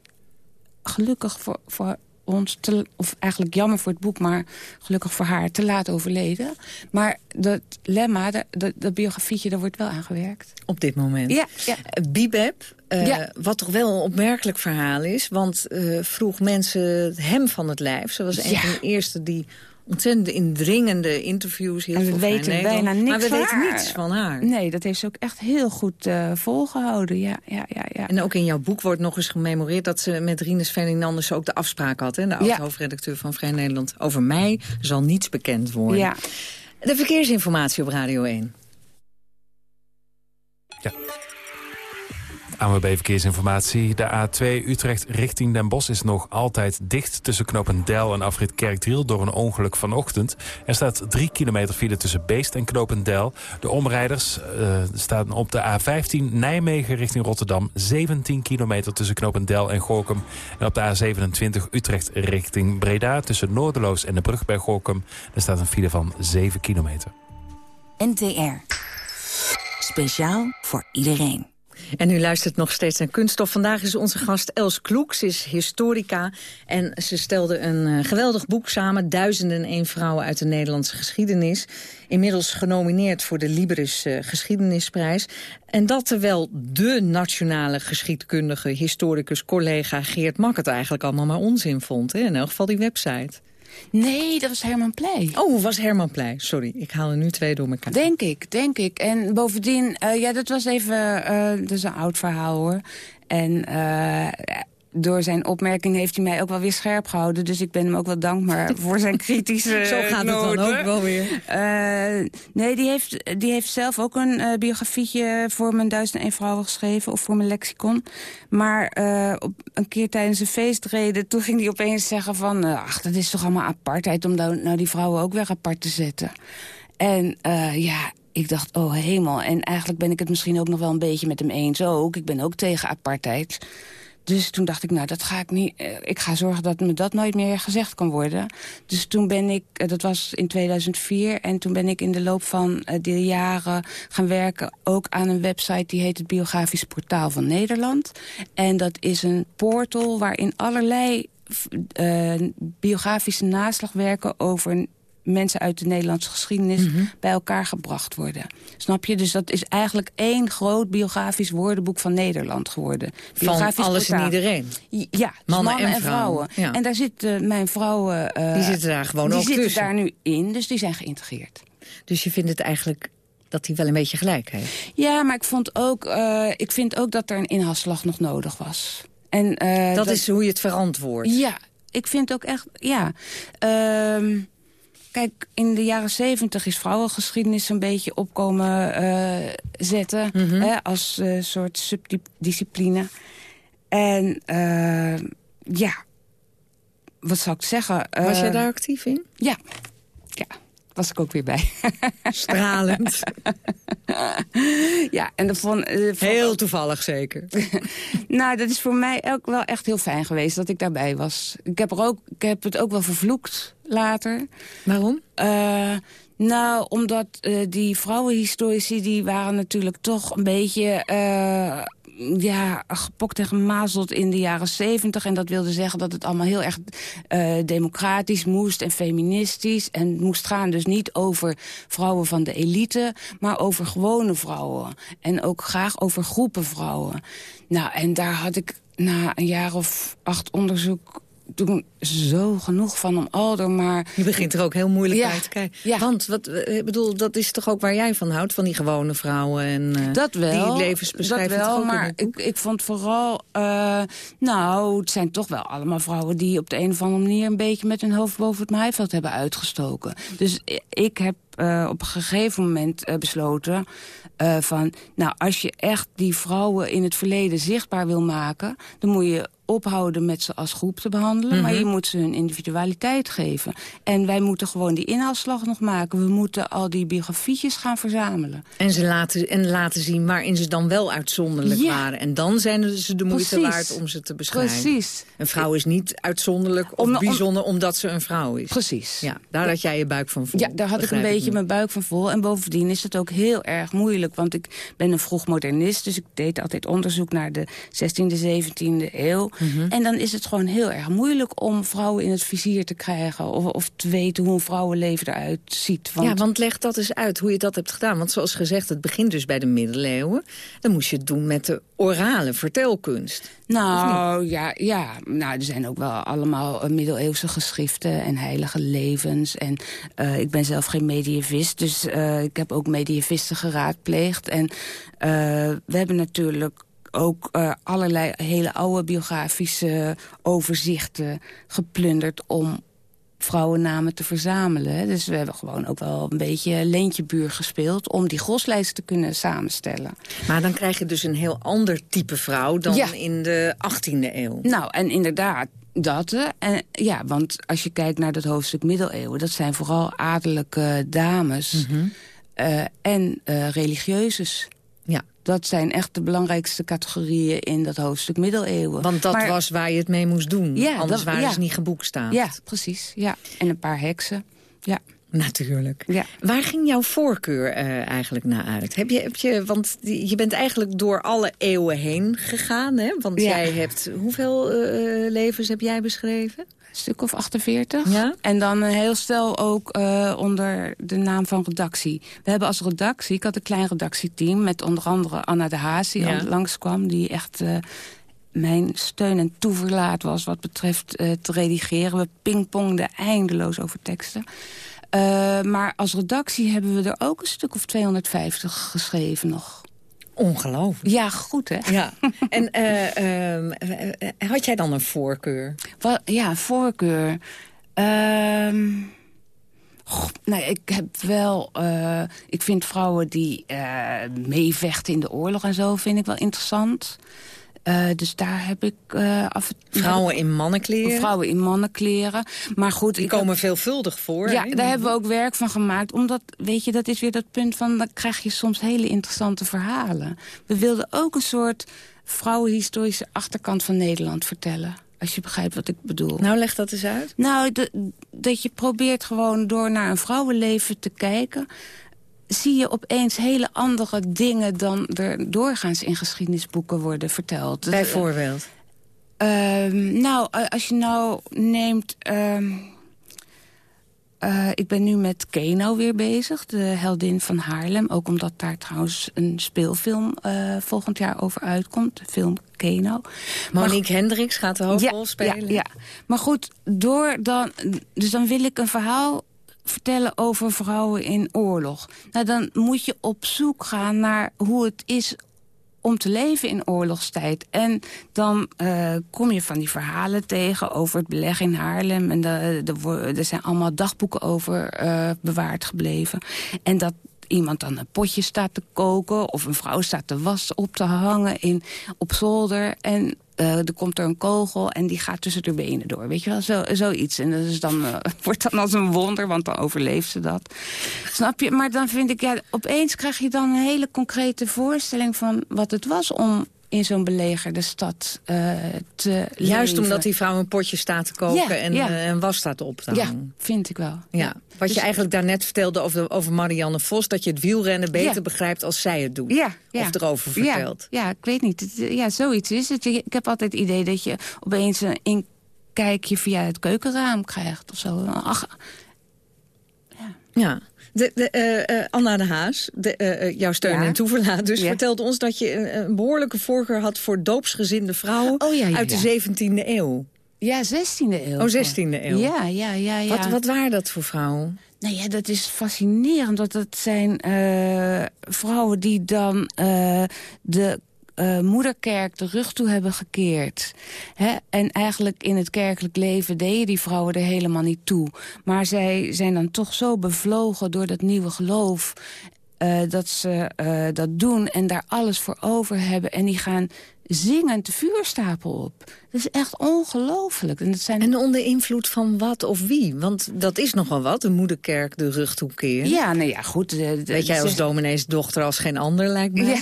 gelukkig voor, voor ons, te, of eigenlijk jammer voor het boek, maar gelukkig voor haar, te laat overleden. Maar dat lemma, dat, dat, dat biografietje, daar wordt wel aan gewerkt. Op dit moment? Ja. ja. Eh, Bibeb, uh, ja. wat toch wel een opmerkelijk verhaal is. Want uh, vroeg mensen hem van het lijf. Ze was een van de eerste die ontzettend indringende interviews. Heel en we veel weten Vrij bijna Nederland. niks Maar we van weten haar. niets van haar. Nee, dat heeft ze ook echt heel goed eh, volgehouden. Ja, ja, ja, ja. En ook in jouw boek wordt nog eens gememoreerd... dat ze met Rinus Ferdinandus ook de afspraak had. Hè? De Ja. oud-hoofdredacteur van Vrij Nederland. Over mij zal niets bekend worden. Ja. De verkeersinformatie op Radio 1. ANWB Verkeersinformatie. De A2 Utrecht richting Den Bosch is nog altijd dicht... tussen Knopendel en afrit Kerkdriel door een ongeluk vanochtend. Er staat 3 kilometer file tussen Beest en Knopendel. De omrijders eh, staan op de A15 Nijmegen richting Rotterdam... 17 kilometer tussen Knopendel en Gorkum. En op de A27 Utrecht richting Breda... tussen Noorderloos en de brug bij Gorkum... er staat een file van 7 kilometer. NTR. Speciaal voor iedereen. En u luistert nog steeds naar Kunststof. Vandaag is onze gast Els Kloek. Ze is historica en ze stelde een eh, geweldig boek samen. Duizenden en vrouwen uit de Nederlandse geschiedenis. Inmiddels genomineerd voor de Libris eh, Geschiedenisprijs. En dat terwijl de nationale geschiedkundige historicus collega Geert Mak het eigenlijk allemaal maar onzin vond. Hè? In elk geval die website. Nee, dat was Herman Pleij. Oh, was Herman Pleij. Sorry, ik haal er nu twee door elkaar. Denk ik, denk ik. En bovendien, eh, ja, dat was even, dat is een oud verhaal hoor. En eh, door zijn opmerking heeft hij mij ook wel weer scherp gehouden. Dus ik ben hem ook wel dankbaar voor zijn kritische Zo gaat het dan ook wel weer. Eh, nee, die heeft, die heeft zelf ook een eh, biografietje voor mijn Duizend en Vrouwen geschreven. Of voor mijn lexicon. Maar eh, op, een keer tijdens een feestreden, toen ging hij opeens zeggen van... ach, dat is toch allemaal apartheid om nou, nou die vrouwen ook weer apart te zetten. En ja, ik dacht, oh hemel. En eigenlijk ben ik het misschien ook nog wel een beetje met hem eens ook. Ik ben ook tegen apartheid. Dus toen dacht ik, nou, dat ga ik niet. eh, Ik ga zorgen dat me dat nooit meer gezegd kan worden. Dus toen ben ik, eh, dat was in 2004... en toen ben ik in de loop van eh, de jaren gaan werken... ook aan een website die heet het Biografisch Portaal van Nederland. En dat is een portal waarin allerlei eh, biografische naslagwerken... over mensen uit de Nederlandse geschiedenis bij elkaar gebracht worden. Snap je? Dus dat is eigenlijk één groot biografisch woordenboek van Nederland geworden. Biografisch alles en iedereen. Ja, dus Mannen mannen, en en vrouwen. ja. En daar zitten mijn vrouwen... eh, Die zitten daar gewoon die ook zitten tussen. daar nu in, dus die zijn geïntegreerd. Dus je vindt het eigenlijk dat hij wel een beetje gelijk heeft. Ja, maar ik, vond ook, eh, ik vind ook dat er een inhaalslag nog nodig was. En, eh, dat, is hoe je het verantwoordt. Ja, ik vind ook echt, ja. Ehm, kijk, in de jaren zeventig is vrouwengeschiedenis een beetje opkomen eh, zetten. Mhm. hè, als eh, soort subdiscipline. En eh, ja, wat zou ik zeggen? Was jij daar actief in? Ja, ja, was ik ook weer bij. Stralend. ja, en dat vond... eh, vond- Heel toevallig zeker. Nou, dat is voor mij ook wel echt heel fijn geweest dat ik daarbij was. Ik heb, er ook, ik heb het ook wel vervloekt later. Waarom? Eh, nou, omdat eh, die vrouwenhistorici... die waren natuurlijk toch een beetje... ja, gepokt en gemazeld in de jaren zeventig. En dat wilde zeggen dat het allemaal heel erg eh, democratisch moest en feministisch. En moest gaan dus niet over vrouwen van de elite... maar over gewone vrouwen. En ook graag over groepen vrouwen. Nou, en daar had ik na een jaar of acht onderzoek toen zo genoeg van om Alder, maar... Je begint er ook heel moeilijk Ja, bij te kijken. ja. Want, wat, eh, ik bedoel, dat is toch ook waar jij van houdt? Van die gewone vrouwen en eh, Dat wel. die. Dat wel, maar ik, ik vond vooral... eh, nou, het zijn toch wel allemaal vrouwen... die op de een of andere manier een beetje met hun hoofd boven het maaiveld hebben uitgestoken. Dus ik heb op een gegeven moment besloten... van, nou, als je echt die vrouwen in het verleden zichtbaar wil maken... dan moet je ophouden met ze als groep te behandelen... maar Mhm. je moet ze hun individualiteit geven. En wij moeten gewoon die inhaalslag nog maken. We moeten al die biografietjes gaan verzamelen. En, ze laten, en laten zien waarin ze dan wel uitzonderlijk Ja. waren. En dan zijn ze de moeite Precies. waard om ze te beschrijven. Precies. Een vrouw is niet uitzonderlijk of Om- om- bijzonder omdat ze een vrouw is. Precies. Ja, daar had jij je buik van vol. Ja, daar had ik een beetje mijn buik van vol. En bovendien is het ook heel erg moeilijk. Want ik ben een vroegmodernist, dus ik deed altijd onderzoek naar de 16e, 17e eeuw. Mhm. En dan is het gewoon heel erg moeilijk om vrouwen in het vizier te krijgen. Of, of te weten hoe een vrouwenleven eruit ziet. Want Ja, want leg dat eens uit hoe je dat hebt gedaan. Want zoals gezegd, het begint dus bij de middeleeuwen. Dan moest je het doen met de orale vertelkunst. Nou, ja, ja. Nou, er zijn ook wel allemaal eh, middeleeuwse geschriften en heilige levens. En eh, ik ben zelf geen medievist, dus eh, ik heb ook medievisten geraadpleegd. En we hebben natuurlijk ook eh, allerlei hele oude biografische overzichten geplunderd... om vrouwennamen te verzamelen. Dus we hebben gewoon ook wel een beetje leentjebuur gespeeld... om die groslijst te kunnen samenstellen. Maar dan krijg je dus een heel ander type vrouw dan Ja. in de 18e eeuw. Nou, en inderdaad, dat. hè. En, ja, want als je kijkt naar dat hoofdstuk middeleeuwen... dat zijn vooral adellijke dames eh, en eh religieuses. Dat zijn echt de belangrijkste categorieën in dat hoofdstuk middeleeuwen. Want dat Maar- was waar je het mee moest doen. Ja, Anders dat- waren ja. ze niet geboekstaafd. Ja, precies. Ja. En een paar heksen. Ja. Natuurlijk. Ja. Waar ging jouw voorkeur eh, eigenlijk naar uit? Heb je, heb je, want je bent eigenlijk door alle eeuwen heen gegaan. Hè? Want Ja. jij hebt... Hoeveel eh, levens heb jij beschreven? Een stuk of 48. Ja? En dan een heel stel ook eh, onder de naam van redactie. We hebben als redactie, ik had een klein redactieteam... met onder andere Anna de Haas, die Ja. al langskwam... die echt eh, mijn steun en toeverlaat was wat betreft eh, te redigeren. We pingpongden eindeloos over teksten. Eh, maar als redactie hebben we er ook een stuk of 250 geschreven nog. Ongelooflijk. Ja, goed hè? Ja. En eh, ehm, eh, had jij dan een voorkeur? Wat, ja, voorkeur. Ehm goh, nou, ik heb wel... ik vind vrouwen die meevechten in de oorlog en zo... vind ik wel interessant. Eh, dus daar heb ik eh, af en Vrouwen in mannenkleren? Vrouwen in mannenkleren. Maar goed, Die komen heb- veelvuldig voor. ja, daar hebben we ook werk van gemaakt. Omdat, weet je, dat is weer dat punt van... dan krijg je soms hele interessante verhalen. We wilden ook een soort vrouwenhistorische achterkant van Nederland vertellen. Als je begrijpt wat ik bedoel. Nou, leg dat eens uit. Nou, de- dat je probeert gewoon door naar een vrouwenleven te kijken... zie je opeens hele andere dingen dan er doorgaans in geschiedenisboeken worden verteld. Bijvoorbeeld? Ehm, nou, eh, als je nou neemt... ehm, eh, ik ben nu met Keno weer bezig, de heldin van Haarlem. Ook omdat daar trouwens een speelfilm eh, volgend jaar over uitkomt. De film Keno. Monique Hendricks gaat de hoofdrol ja, spelen. Ja, ja. Maar goed, door dan, dus dan wil ik een verhaal vertellen over vrouwen in oorlog. Nou, dan moet je op zoek gaan naar hoe het is om te leven in oorlogstijd. En dan eh, kom je van die verhalen tegen over het beleg in Haarlem. En er zijn allemaal dagboeken over eh, bewaard gebleven. En dat iemand dan een potje staat te koken... of een vrouw staat te wassen op te hangen in, op zolder... en eh, er komt er een kogel en die gaat tussen de benen door. Weet je wel, zo, zoiets. En dat is dan, eh, wordt dan als een wonder, want dan overleeft ze dat. Snap je? Maar dan vind ik, ja, opeens krijg je dan een hele concrete voorstelling... van wat het was om in zo'n belegerde stad eh, te Juist leven. omdat die vrouw een potje staat te koken Ja, en ja. eh, een was staat op te Ja, vind ik wel. Ja. Wat Dus- je eigenlijk daarnet vertelde over, de- over Marianne Vos... dat je het wielrennen beter Ja. begrijpt als zij het doet. Ja, ja. Of erover vertelt. Ja, ja, ik weet niet. Het- ja, zoiets is het. Ik heb altijd het idee dat je opeens een inkijkje via het keukenraam krijgt of zo. Ach, Ja. De, de, eh, eh, Anna de Haas, de, eh, jouw steun Ja. en toeverlaat dus, Ja. vertelde ons dat je een, een behoorlijke voorkeur had... voor doopsgezinde vrouwen Oh, ja, uit de 17e eeuw. ja, 16e eeuw. Oh, 16e eeuw. Ja, ja, ja. ja. Wat, wat waren dat voor vrouwen? Nou ja, dat is fascinerend. Want dat zijn vrouwen die dan de eh, moederkerk de rug toe hebben gekeerd. Hè? En eigenlijk in het kerkelijk leven deden die vrouwen er helemaal niet toe. Maar zij zijn dan toch zo bevlogen door dat nieuwe geloof... eh, dat ze eh, dat doen en daar alles voor over hebben. En die gaan zingend de vuurstapel op. Dat is echt ongelooflijk. En, zijn... en onder invloed van wat of wie? Want dat is nogal wat, de moederkerk de rug toekeren. Ja, nou ja, goed. Weet jij als domineesdochter als geen ander, lijkt me. Ja,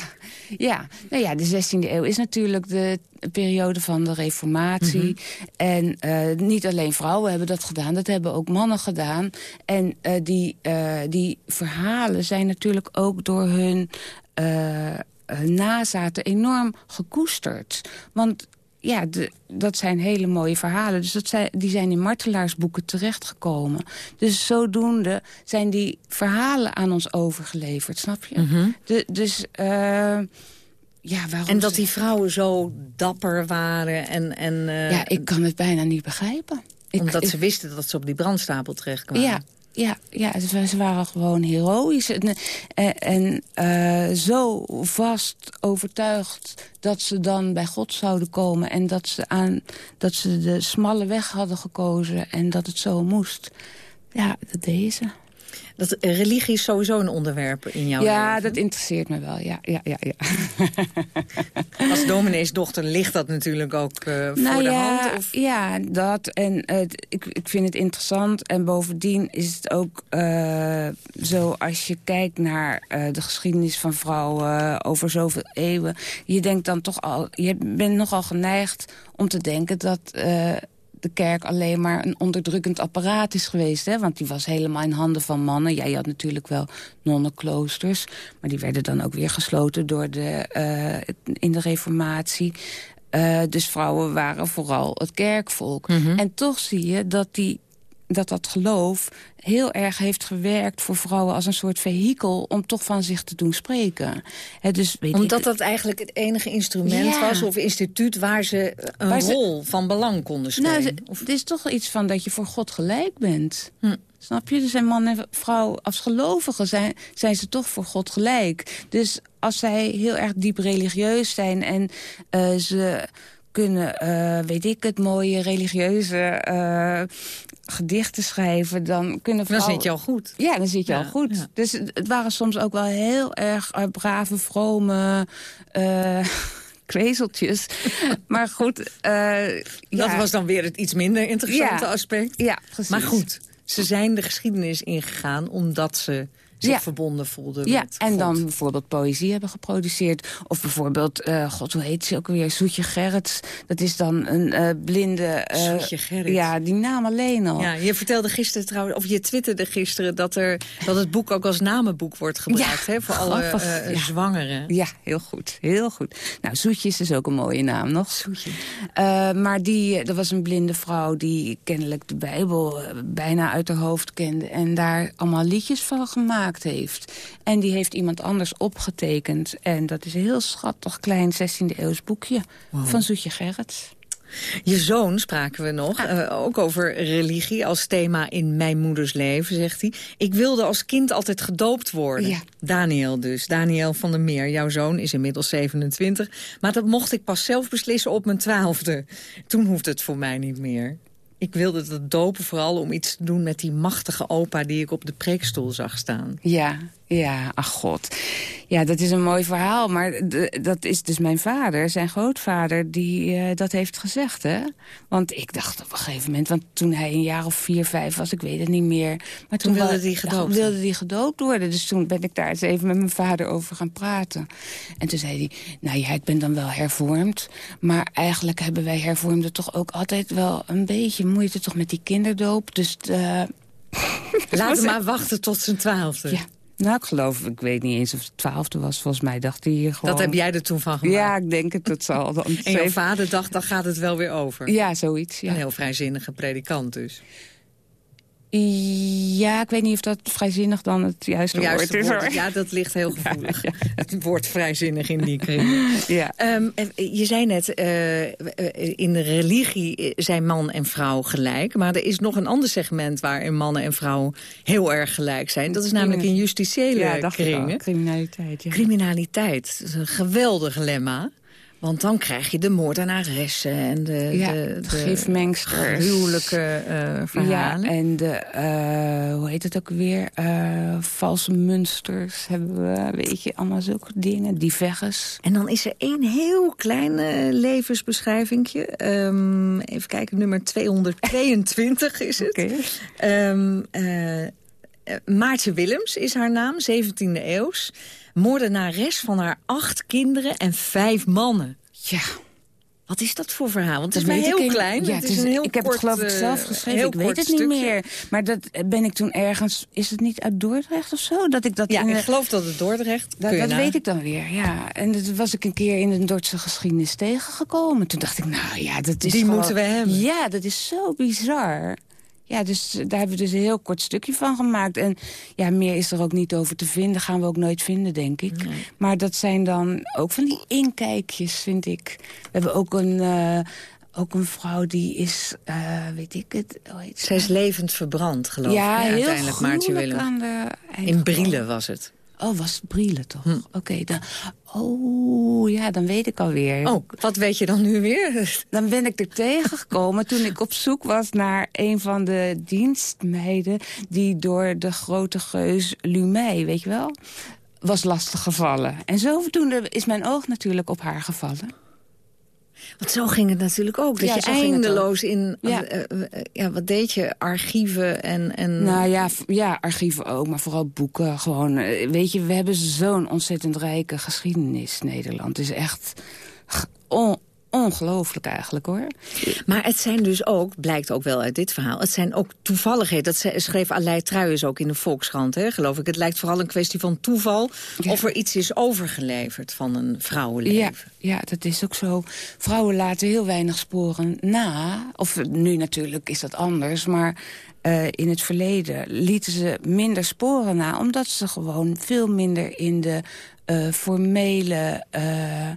ja. Nou ja, de 16e eeuw is natuurlijk de periode van de reformatie. Mhm. En uh, niet alleen vrouwen hebben dat gedaan, dat hebben ook mannen gedaan. En uh, die, uh, die verhalen zijn natuurlijk ook door hun nazaten enorm gekoesterd. Want ja, de, dat zijn hele mooie verhalen. Dus dat zijn, die zijn in martelaarsboeken terechtgekomen. Dus zodoende zijn die verhalen aan ons overgeleverd, snap je? Mhm. de, dus... Uh, ja, waarom en dat die vrouwen zo dapper waren en... en uh, ja, ik kan het bijna niet begrijpen. Omdat ze wisten dat ze op die brandstapel terechtkwamen. Ja, ja, ja, ze waren gewoon heroïs. En, eh, en uh, zo vast overtuigd dat ze dan bij God zouden komen... en dat ze, aan, dat ze de smalle weg hadden gekozen en dat het zo moest. Ja, dat deden ze. Dat religie is sowieso een onderwerp in jouw ja, leven. dat interesseert me wel, ja. ja, ja, ja. Als domineesdochter ligt dat natuurlijk ook uh, voor nou de ja, hand? Of? Ja, dat. En uh, ik, ik vind het interessant. En bovendien is het ook uh, zo als je kijkt naar de geschiedenis van vrouwen over zoveel eeuwen. Je denkt dan toch al, je bent nogal geneigd om te denken dat de kerk alleen maar een onderdrukkend apparaat is geweest. Hè? Want die was helemaal in handen van mannen. Ja, je had natuurlijk wel nonnenkloosters. Maar die werden dan ook weer gesloten door de, uh, in de reformatie. Uh, dus vrouwen waren vooral het kerkvolk. Mm -hmm. En toch zie je dat die dat dat geloof heel erg heeft gewerkt voor vrouwen als een soort vehikel om toch van zich te doen spreken. He, dus weet Omdat ik, dat eigenlijk het enige instrument ja. was of instituut waar ze een waar rol ze, van belang konden spelen. Nou, of... Het is toch iets van dat je voor God gelijk bent. Hm. Snap je? Er zijn man en vrouw, als gelovigen zijn, zijn ze toch voor God gelijk. Dus als zij heel erg diep religieus zijn en uh, ze kunnen, uh, weet ik het, mooie religieuze uh, gedichten schrijven... dan kunnen vrouwen... Dan zit je al goed. Ja, dan zit je ja, al goed. Ja. Dus het, waren soms ook wel heel erg uh, brave, vrome... kwezeltjes. maar goed... dat ja. was dan weer het iets minder interessante aspect. Ja, precies. Maar goed, ze zijn de geschiedenis ingegaan omdat ze zich ja. verbonden voelden Ja, en God. dan bijvoorbeeld poëzie hebben geproduceerd. Of bijvoorbeeld, uh, god, hoe heet ze ook weer? Zoetje Gerrits. Dat is dan een uh, blinde... Uh, Zoetje Gerrits. Ja, die naam alleen al. Ja, je vertelde gisteren trouwens, of je twitterde gisteren... dat, er, dat het boek ook als namenboek wordt gebruikt, ja, hè, voor alle ja. zwangeren. Ja, heel goed, heel goed. Nou, Zoetje is dus ook een mooie naam nog. Zoetje. maar die, dat was een blinde vrouw die kennelijk de Bijbel bijna uit haar hoofd kende... en daar allemaal liedjes van gemaakt heeft. En die heeft iemand anders opgetekend. En dat is een heel schattig klein 16e eeuws boekje wow. van Zoetje Gerrits. Je zoon spraken we nog, ah. uh, ook over religie als thema in mijn moeders leven, zegt hij. Ik wilde als kind altijd gedoopt worden. Ja. Daniel dus, Daniel van der Meer. Jouw zoon is inmiddels 27, maar dat mocht ik pas zelf beslissen op mijn twaalfde. Toen hoeft het voor mij niet meer. Ik wilde het dopen vooral om iets te doen met die machtige opa... die ik op de preekstoel zag staan. Ja, ja, ach god. Ja, dat is een mooi verhaal. Maar dat is dus mijn vader, zijn grootvader, die uh, dat heeft gezegd, hè? Want ik dacht op een gegeven moment... want toen hij een jaar of vier, vijf was, ik weet het niet meer... maar toen, toen wilde hij gedoopt, wilde hij gedoopt worden. Dus toen ben ik daar eens even met mijn vader over gaan praten. En toen zei hij, nou ja, ik ben dan wel hervormd... maar eigenlijk hebben wij hervormden toch ook altijd wel een beetje moeite... toch met die kinderdoop, dus... Uh... Laten we maar wachten tot zijn twaalfde. Ja. Nou, ik geloof, ik weet niet eens of het twaalfde was. Volgens mij dacht hij hier gewoon... Dat heb jij er toen van gemaakt? Ja, ik denk het, dat zal dan. en jouw vader dacht, dan gaat het wel weer over? Ja, zoiets, ja. Een heel vrijzinnige predikant dus. Ja, ik weet niet of dat vrijzinnig dan het juiste, juiste woord is. Woord. Ja, dat ligt heel gevoelig. Ja, ja. Het woord vrijzinnig in die kring. ja. Um, je zei net, uh, in de religie zijn man en vrouw gelijk. Maar er is nog een ander segment waarin mannen en vrouw heel erg gelijk zijn. Dat is namelijk in justitiële ja, kringen. Criminaliteit. Ja. Criminaliteit. Dat is een geweldig lemma. Want dan krijg je de moordenaressen en de, Ja, de, de gifmengsters. gruwelijke eh, verhalen. Ja, en de, eh, hoe heet het ook weer? Eh, valse munsters hebben we, weet je, allemaal zulke dingen. Die veggers. En dan is er één heel klein levensbeschrijvingje. Ehm, even kijken, nummer 222 is het. Ehm, eh, eh, Maartje Willems is haar naam, 17e eeuws. Moordenares van haar acht kinderen en vijf mannen. Ja. Wat is dat voor verhaal? Want het Dat is maar heel ik klein. Ja, het is een heel ik heb het geloof ik eh, zelf geschreven. Ik weet het niet meer. Maar dat ben ik toen ergens... Is het niet uit Dordrecht of zo? Dat ik dat Ja, in ik geloof dat het Dordrecht... Dat, weet ik dan weer, ja. En dat was ik een keer in de Dordtse geschiedenis tegengekomen. Toen dacht ik, nou ja, dat is Die gewoon- moeten we hebben. Ja, dat is zo bizar. Ja, dus daar hebben we dus een heel kort stukje van gemaakt. En ja, meer is er ook niet over te vinden. Gaan we ook nooit vinden, denk ik. Maar dat zijn dan ook van die inkijkjes, vind ik. We hebben ook een... eh, ook een vrouw die is, eh, weet ik het, hoe heet ze? Zij is levend verbrand, geloof Ja, ik. hè, heel uiteindelijk Maartje aan de eind In Brielen was het. Oh, was Brielen toch? Hm. Oké, dan... Oh, ja, dan weet ik alweer. Oh, wat weet je dan nu weer? Dan ben ik er tegengekomen toen ik op zoek was naar een van de dienstmeiden... die door de grote geus Lumey, weet je wel, was lastiggevallen. En zodoende is mijn oog natuurlijk op haar gevallen. Want zo ging het natuurlijk ook. Dat Ja, je eindeloos in... Ja. eh, eh, ja, wat deed je? Archieven en... en... Nou ja, ja, archieven ook, maar vooral boeken. Gewoon, eh, weet je, we hebben zo'n ontzettend rijke geschiedenis, Nederland. Het is echt on- ongelooflijk eigenlijk, hoor. Maar het zijn dus ook, blijkt ook wel uit dit verhaal... het zijn ook toevalligheden. Dat ze- schreef Aleid Truijens ook in de Volkskrant, hè, geloof ik. Het lijkt vooral een kwestie van toeval... of er iets is overgeleverd van een vrouwenleven. Ja, ja, dat is ook zo. Vrouwen laten heel weinig sporen na. Of nu natuurlijk is dat anders, maar eh, in het verleden lieten ze minder sporen na... omdat ze gewoon veel minder in de eh, formele eh,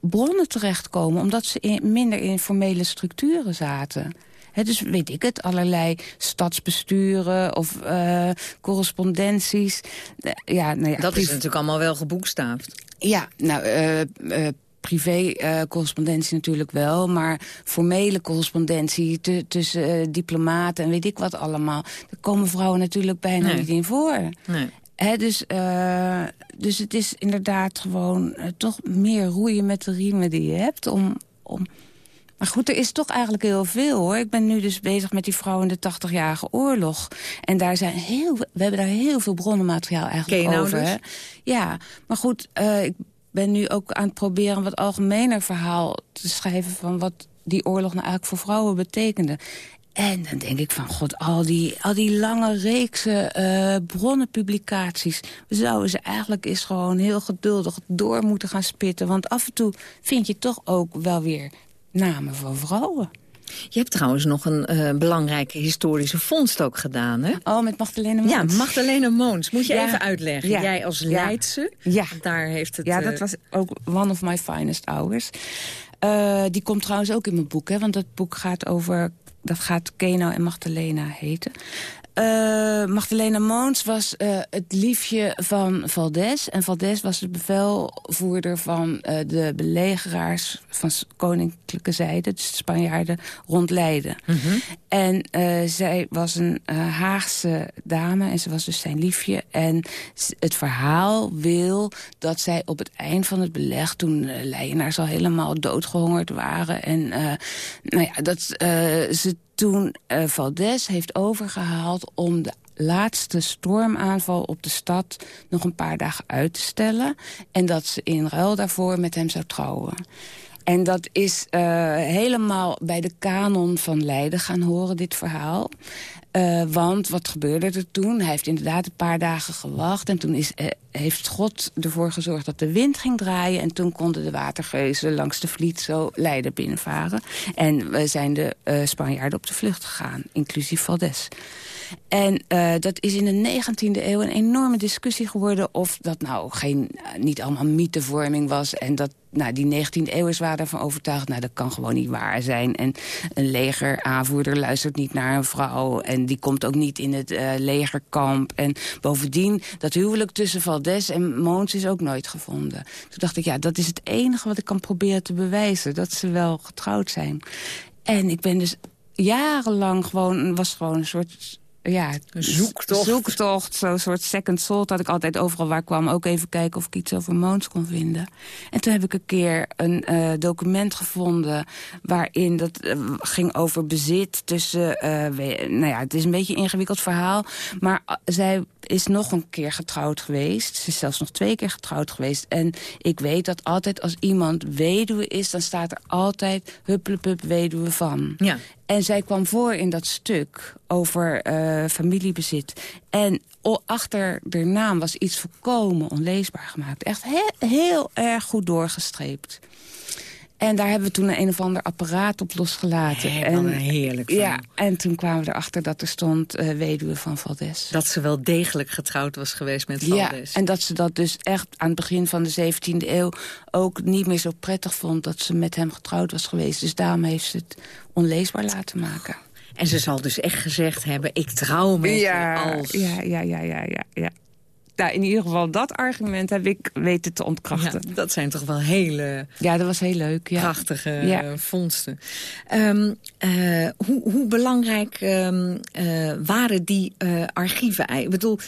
bronnen terechtkomen. Omdat ze in- minder in formele structuren zaten. Hè, dus weet ik het, allerlei stadsbesturen of eh, correspondenties. Eh, ja, nou ja, Dat is natuurlijk allemaal wel geboekstaafd. ja, nou, eh privé-correspondentie natuurlijk wel... maar formele correspondentie tu- tussen diplomaten en weet ik wat allemaal... daar komen vrouwen natuurlijk bijna Nee. niet in voor. Nee. Dus, eh, dus het is inderdaad gewoon eh, toch meer roeien met de riemen die je hebt... om, om maar goed, er is toch eigenlijk heel veel, hoor. Ik ben nu dus bezig met die vrouw in de 80-jarige oorlog. En daar zijn heel, we hebben daar heel veel bronnenmateriaal eigenlijk Ken nou over. dus? Ja, maar goed, eh, ik ben nu ook aan het proberen... een wat algemener verhaal te schrijven... van wat die oorlog nou eigenlijk voor vrouwen betekende. En dan denk ik van, god, al die, al die lange reeksen eh, bronnenpublicaties... we zouden ze eigenlijk eens gewoon heel geduldig door moeten gaan spitten. Want af en toe vind je toch ook wel weer namen van vrouwen. Je hebt trouwens nog een eh, belangrijke historische vondst ook gedaan, hè? Oh, met Magdalene Moons. Ja, Magdalene Moons. Moet je Ja. even uitleggen. Ja. Jij als. Leidse, Ja. daar heeft het... Ja, eh, dat was ook one of my finest hours. Die komt trouwens ook in mijn boek, hè, want dat boek gaat over... dat gaat Keno en Magdalena heten. Eh, Magdalena Moons was eh, het liefje van Valdez. En Valdez was de bevelvoerder van eh, de belegeraars van koninklijke zijde... dus de Spanjaarden rond Leiden. En eh, zij was een Haagse dame en ze was dus zijn liefje. En het verhaal wil dat zij op het eind van het beleg... toen de Leidenaars al helemaal doodgehongerd waren... en nou ja, dat ze toen eh Valdez heeft overgehaald om de laatste stormaanval op de stad nog een paar dagen uit te stellen. En dat ze in ruil daarvoor met hem zou trouwen. En dat is eh, helemaal bij de kanon van Leiden gaan horen, dit verhaal. Eh, want wat gebeurde er toen? Hij heeft inderdaad een paar dagen gewacht. En toen is, heeft God ervoor gezorgd dat de wind ging draaien. En toen konden de watergeuzen langs de Vliet zo Leiden binnenvaren. En we zijn de eh, Spanjaarden op de vlucht gegaan, inclusief Valdez. En eh, dat is in de 19e eeuw een enorme discussie geworden... of dat nou geen, eh, niet allemaal mythevorming was... en dat nou, die 19e eeuwers waren ervan overtuigd... nou, dat kan gewoon niet waar zijn. En een legeraanvoerder luistert niet naar een vrouw... en die komt ook niet in het legerkamp. En bovendien, dat huwelijk tussen Valdez en Moons is ook nooit gevonden. Toen dacht ik, ja, dat is het enige wat ik kan proberen te bewijzen. Dat ze wel getrouwd zijn. En ik ben dus jarenlang gewoon, was gewoon een soort ja, zoektocht. zoektocht. Zo'n soort second soul dat ik altijd overal waar kwam. Ook even kijken of ik iets over Moons kon vinden. En toen heb ik een keer een uh, document gevonden... waarin dat uh, ging over bezit tussen... Uh, nou ja, het is een beetje een ingewikkeld verhaal. Maar zij is nog een keer getrouwd geweest. Ze is zelfs nog twee keer getrouwd geweest. En ik weet dat altijd als iemand weduwe is... dan staat er altijd hupplepup weduwe van. Ja. En zij kwam voor in dat stuk over uh, familiebezit. En achter de naam was iets volkomen onleesbaar gemaakt. Echt he heel erg goed doorgestreept. En daar hebben we toen een, een of ander apparaat op losgelaten. En, heerlijk Ja, en toen kwamen we erachter dat er stond uh, weduwe van Valdes. Dat ze wel degelijk getrouwd was geweest met Valdes. Ja, en dat ze dat dus echt aan het begin van de 17e eeuw... ook niet meer zo prettig vond dat ze met hem getrouwd was geweest. Dus daarom heeft ze het onleesbaar laten maken. En ze zal dus echt gezegd hebben, ik trouw met ja, je als... Ja, ja, ja, ja, ja, ja nou, in ieder geval dat argument heb ik weten te ontkrachten. Ja, dat zijn toch wel hele... Ja, dat was heel leuk. Ja. Prachtige ja. vondsten. Um, uh, hoe, hoe, belangrijk um, uh, waren die uh, archieven? Ik bedoel,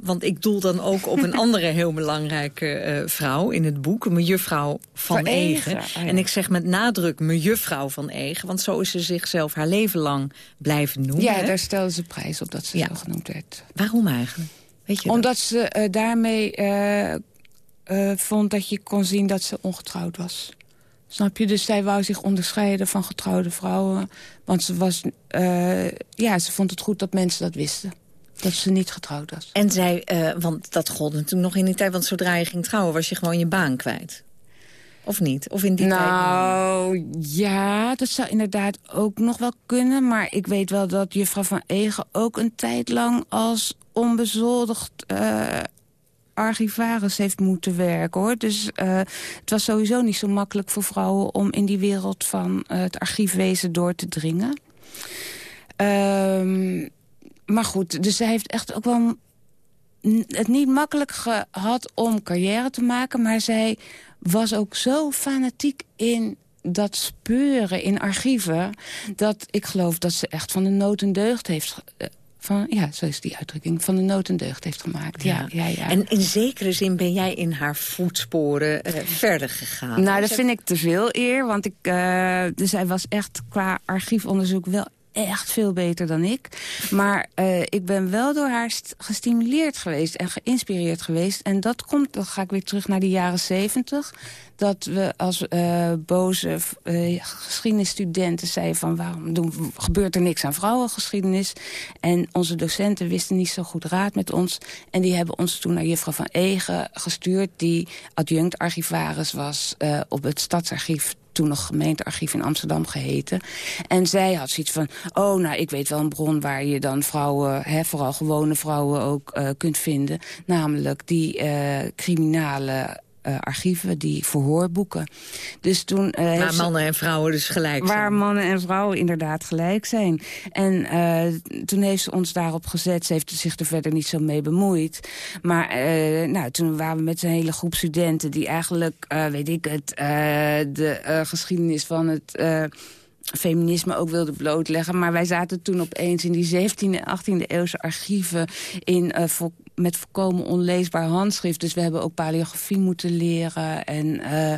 want ik doel dan ook op een andere heel belangrijke vrouw in het boek. Mejuffrouw van, van Egen. Ja. En ik zeg met nadruk mejuffrouw van Egen. Want zo is ze zichzelf haar leven lang blijven noemen. Ja, hè? daar stelde ze prijs op dat ze zo genoemd werd. Waarom eigenlijk? Weet je Omdat dat? ze uh, daarmee uh, uh, vond dat je kon zien dat ze ongetrouwd was. Snap je? Dus zij wou zich onderscheiden van getrouwde vrouwen. Want ze, was, ja, ze vond het goed dat mensen dat wisten. Dat ze niet getrouwd was. En zij, want dat gold natuurlijk nog in die tijd... want zodra je ging trouwen was je gewoon je baan kwijt. Of niet? Of in die nou, tijd niet? ja, dat zou inderdaad ook nog wel kunnen. Maar ik weet wel dat juffrouw van Egen ook een tijd lang als onbezoldigd uh, archivaris heeft moeten werken. hoor. Dus uh, het was sowieso niet zo makkelijk voor vrouwen... om in die wereld van uh, het archiefwezen door te dringen. Um, maar goed, dus zij heeft echt ook wel het niet makkelijk gehad om carrière te maken... maar zij was ook zo fanatiek in dat speuren in archieven... dat ik geloof dat ze echt van de nood en deugd heeft... Van, ja, zo is die uitdrukking. Van de nood en deugd heeft gemaakt. Ja. Ja, ja, En in zekere zin ben jij in haar voetsporen uh, verder gegaan. Nou, dat vind ik te veel eer. Want ik, uh, dus zij was echt qua archiefonderzoek wel echt veel beter dan ik. Maar uh, ik ben wel door haar gestimuleerd geweest en geïnspireerd geweest. En dat komt, dan ga ik weer terug naar de jaren zeventig dat we als uh, boze uh, geschiedenisstudenten zeiden van... waarom doen, gebeurt er niks aan vrouwengeschiedenis? En onze docenten wisten niet zo goed raad met ons. En die hebben ons toen naar juffrouw Van Egen gestuurd... die adjunct-archivaris was uh, op het Stadsarchief toen nog gemeentearchief in Amsterdam geheten. En zij had zoiets van, oh, nou, ik weet wel een bron waar je dan vrouwen, hè, vooral gewone vrouwen ook uh, kunt vinden. Namelijk die uh, criminale uh, archieven, die verhoorboeken. Dus toen, uh, waar mannen en vrouwen dus gelijk waar zijn. Waar mannen en vrouwen inderdaad gelijk zijn. En uh, toen heeft ze ons daarop gezet. Ze heeft zich er verder niet zo mee bemoeid. Maar nou, toen waren we met een hele groep studenten... die eigenlijk, weet ik het, de geschiedenis van het feminisme ook wilde blootleggen. Maar wij zaten toen opeens in die 17e en 18e eeuwse archieven... In, uh, met volkomen onleesbaar handschrift. Dus we hebben ook paleografie moeten leren. En uh,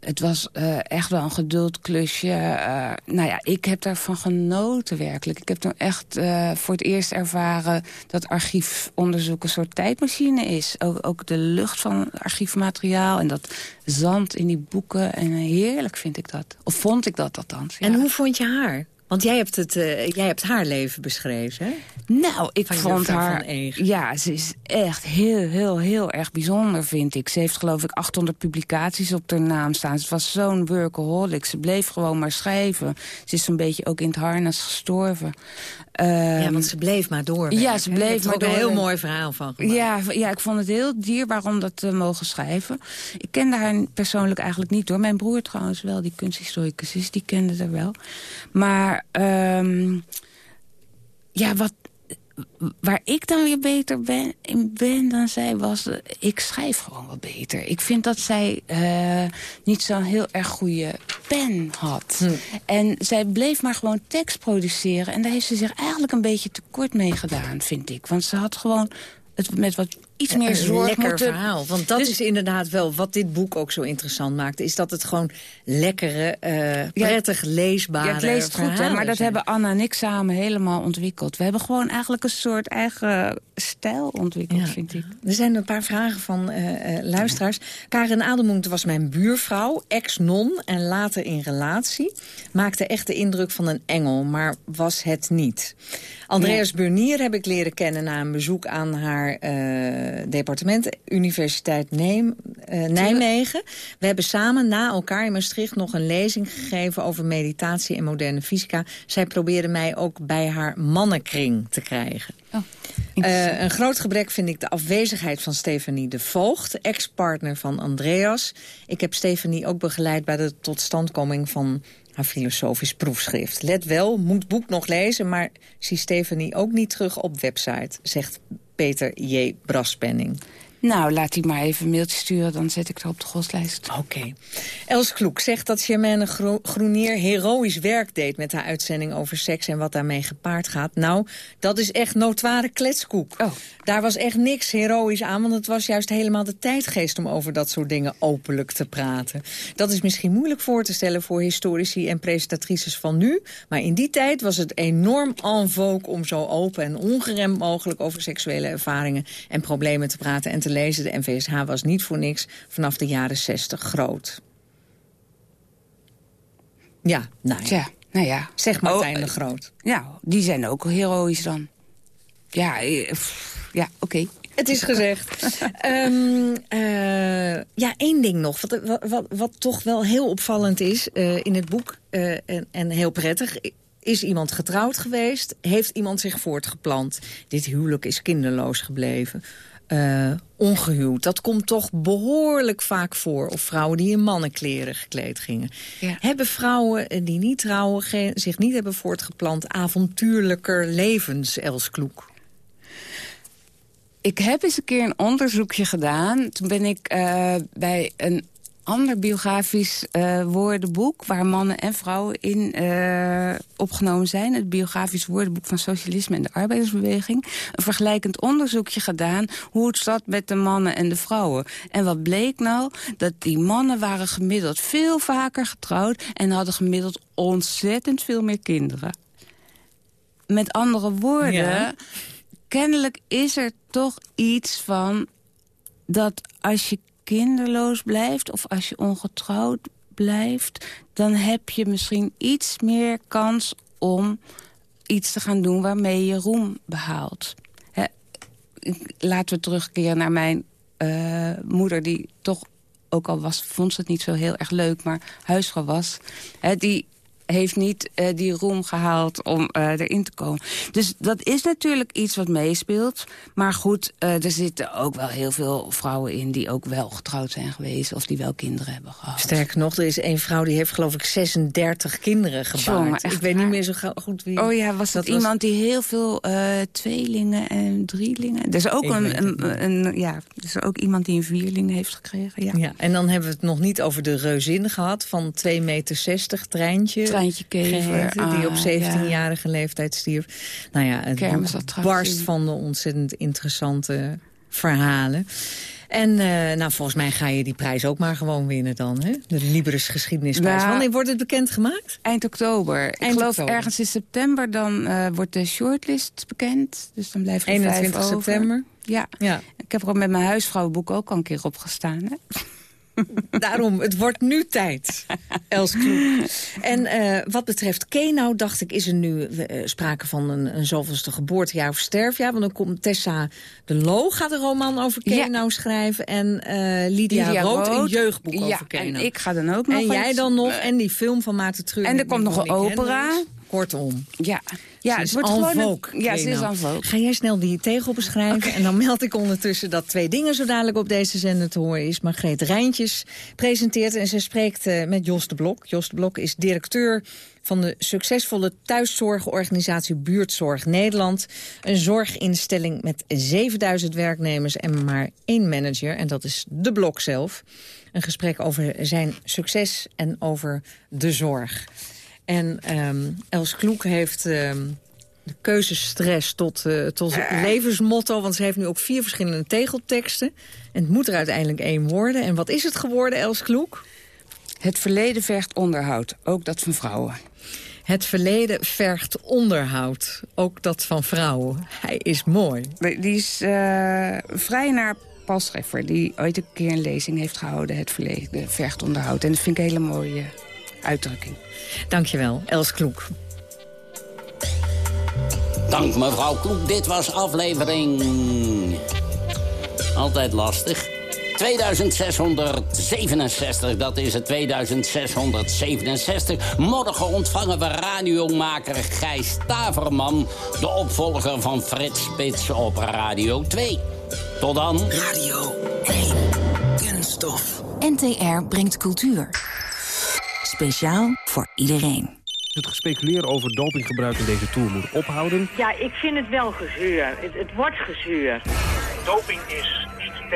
het was uh, echt wel een geduldklusje. Uh, nou ja, ik heb daarvan genoten werkelijk. Ik heb toen echt voor het eerst ervaren dat archiefonderzoek een soort tijdmachine is. Ook, ook de lucht van archiefmateriaal en dat zand in die boeken. En heerlijk vind ik dat. Of vond ik dat althans. Ja. En hoe vond je haar? Want jij hebt, het, uh, jij hebt haar leven beschreven, hè? Nou, ik van vond haar... Ja, ze is echt heel, heel, heel erg bijzonder, vind ik. Ze heeft geloof ik 800 publicaties op haar naam staan. Ze was zo'n workaholic. Ze bleef gewoon maar schrijven. Ze is zo'n beetje ook in het harnas gestorven. Ja, want ze bleef maar door. Ja, ze bleef maar door. een heel mooi verhaal van gemaakt. Ja, ja, ik vond het heel dierbaar om dat te mogen schrijven. Ik kende haar persoonlijk eigenlijk niet door. Mijn broer trouwens wel, die kunsthistoricus is, die kende haar wel. Maar um, ja, wat, waar ik dan weer beter ben, in ben dan zij was... eh, ik schrijf gewoon wat beter. Ik vind dat zij eh, niet zo'n heel erg goede pen had. Hm. En zij bleef maar gewoon tekst produceren. En daar heeft ze zich eigenlijk een beetje tekort mee gedaan, vind ik. Want ze had gewoon het met wat iets meer een zorg lekker moeten... verhaal. Want dat Dus- is inderdaad wel wat dit boek ook zo interessant maakt. Is dat het gewoon lekkere, eh, prettig leesbare Ja, het leest goed, hè, maar dat zijn. hebben Anna en ik samen helemaal ontwikkeld. We hebben gewoon eigenlijk een soort eigen stijl ontwikkeld, vind ik. Er zijn een paar vragen van eh, eh, luisteraars. Karen Adelmoent was mijn buurvrouw, ex-non en later in relatie. Maakte echt de indruk van een engel, maar was het niet. Andreas Burnier heb ik leren kennen na een bezoek aan haar eh, departement... Universiteit Neem- eh, Nijmegen. We hebben samen na elkaar in Maastricht nog een lezing gegeven... over meditatie en moderne fysica. Zij probeerde mij ook bij haar mannenkring te krijgen. Eh, een groot gebrek vind ik de afwezigheid van Stefanie de Voogd, ex-partner van Andreas. Ik heb Stefanie ook begeleid bij de totstandkoming van haar filosofisch proefschrift. Let wel, moet boek nog lezen, maar zie Stefanie ook niet terug op website, zegt Peter J. Braspenning. Nou, laat die maar even een mailtje sturen, dan zet ik haar op de goslijst. Oké. Els Kloek zegt dat Germaine Gro- Groenier heroïsch werk deed... met haar uitzending over seks en wat daarmee gepaard gaat. Nou, dat is echt notoire kletskoek. Daar was echt niks heroïsch aan, want het was juist helemaal de tijdgeest... om over dat soort dingen openlijk te praten. Dat is misschien moeilijk voor te stellen voor historici en presentatrices van nu... maar in die tijd was het enorm en vogue om zo open en ongeremd mogelijk... over seksuele ervaringen en problemen te praten en te lezen. De NVSH was niet voor niks vanaf de jaren 60 groot. Ja, nou ja. Nou ja. Zeg Martijn Oh, de Groot. Ja, die zijn ook heroïs dan. Ja, eh, pff, ja oké. Het is gezegd. Ehm, eh, ja, één ding nog. Wat, wat, wat, wat toch wel heel opvallend is eh, in het boek... eh, en, en heel prettig... Is iemand getrouwd geweest? Heeft iemand zich voortgeplant? Dit huwelijk is kinderloos gebleven. Eh, ongehuwd. Dat komt toch behoorlijk vaak voor. Of vrouwen die in mannenkleren gekleed gingen. Hebben vrouwen eh, die niet trouwen, zich niet hebben voortgeplant... avontuurlijker levens, Els Kloek? Ik heb eens een keer een onderzoekje gedaan. Toen ben ik eh, bij een ander biografisch eh, woordenboek... waar mannen en vrouwen in eh, opgenomen zijn. Het biografisch woordenboek van socialisme en de arbeidersbeweging. Een vergelijkend onderzoekje gedaan hoe het zat met de mannen en de vrouwen. En wat bleek nou? Dat die mannen waren gemiddeld veel vaker getrouwd... en hadden gemiddeld ontzettend veel meer kinderen. Met andere woorden... Ja. kennelijk is er toch iets van dat als je kinderloos blijft of als je ongetrouwd blijft... dan heb je misschien iets meer kans om iets te gaan doen waarmee je roem behaalt. Hè, laten we terugkeren naar mijn eh, moeder die toch ook al was, vond ze het niet zo heel erg leuk, maar huisvrouw was. Die heeft niet eh, die roem gehaald om eh, erin te komen. Dus dat is natuurlijk iets wat meespeelt. Maar goed, eh, er zitten ook wel heel veel vrouwen in... die ook wel getrouwd zijn geweest of die wel kinderen hebben gehad. Sterker nog, er is één vrouw die heeft geloof ik 36 kinderen gebaard. Ik weet niet meer zo goed wie... Oh ja, was dat, iemand die heel veel tweelingen en drielingen... Er is ook, een, een- ja, er is ook iemand die een vierling heeft gekregen. Ja. Ja, en dan hebben we het nog niet over de reuzin gehad van 2,60 meter, Treintje. Kever, geheten, die op ah, 17-jarige leeftijd stierf. Nou ja, het barst van de ontzettend interessante verhalen. En eh, nou, volgens mij ga je die prijs ook maar gewoon winnen dan, hè? De Libris Geschiedenisprijs. Wanneer wordt het bekendgemaakt? Eind oktober. ik Eind geloof oktober. ergens in september dan eh, wordt de shortlist bekend. Dus dan blijven er 21 vijf over. september. Ja. Ja. Ik heb er ook met mijn huisvrouwenboek ook al een keer op gestaan. Hè? Daarom, het wordt nu tijd, Els Kloek. En eh, wat betreft Kenau dacht ik, is er nu eh, sprake van een, een zoveelste geboortejaar of sterfjaar. Want dan komt Tessa de Loo, gaat een roman over Kenau schrijven. En eh, Lydia, Lydia Rood, een jeugdboek Ja, over Kenau. en ik ga dan ook nog En jij dan nog, en die film van Maarten Treur. En er komt nog een opera. Kortom. Ja, ja Ze het is wordt gewoon... een- ja, ze is aan. Ga jij snel die tegel beschrijven en dan meld ik ondertussen dat twee dingen zo dadelijk op deze zender te horen is. Margreet Rijntjes presenteert en ze spreekt eh, met Jos de Blok. Jos de Blok is directeur van de succesvolle thuiszorgorganisatie Buurtzorg Nederland. Een zorginstelling met 7000 werknemers en maar één manager en dat is de Blok zelf. Een gesprek over zijn succes en over de zorg. En ehm, Els Kloek heeft ehm, de keuzestress tot, eh, tot levensmotto. Want ze heeft nu ook vier verschillende tegelteksten. En het moet er uiteindelijk één worden. En wat is het geworden, Els Kloek? Het verleden vergt onderhoud, ook dat van vrouwen. Het verleden vergt onderhoud, ook dat van vrouwen. Hij is mooi. Die is eh, vrij naar Paul Scheffer, die ooit een keer een lezing heeft gehouden. Het verleden vergt onderhoud. En dat vind ik een hele mooie uitdrukking. Dankjewel, Els Kloek. Dank mevrouw Kloek, dit was aflevering... Altijd lastig. 2667, dat is het 2667. Morgen ontvangen we radiomaker Gijs Taverman... de opvolger van Frits Spits op Radio 2. Tot dan. Radio 1. Kunststof. NTR brengt cultuur. Speciaal voor iedereen. Het gespeculeer over dopinggebruik in deze Tour moet ophouden. Ja, ik vind het wel gezeur. Het, het wordt gezeur. Doping is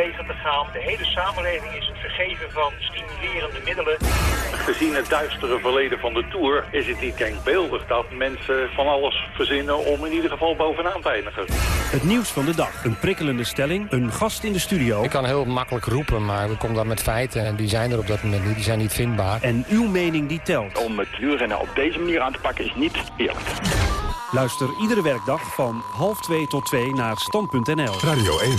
tegen te gaan. De hele samenleving is het vergeven van stimulerende middelen. Gezien het duistere verleden van de Tour is het niet denkbeeldig dat mensen van alles verzinnen om in ieder geval bovenaan te eindigen. Het nieuws van de dag. Een prikkelende stelling. Een gast in de studio. Ik kan heel makkelijk roepen, maar we komen dan met feiten en die zijn er op dat moment niet. Die zijn niet vindbaar. En uw mening die telt. Om het wielrennen op deze manier aan te pakken is niet eerlijk. Luister iedere werkdag van half 2 tot 2 naar stand.nl. Radio 1.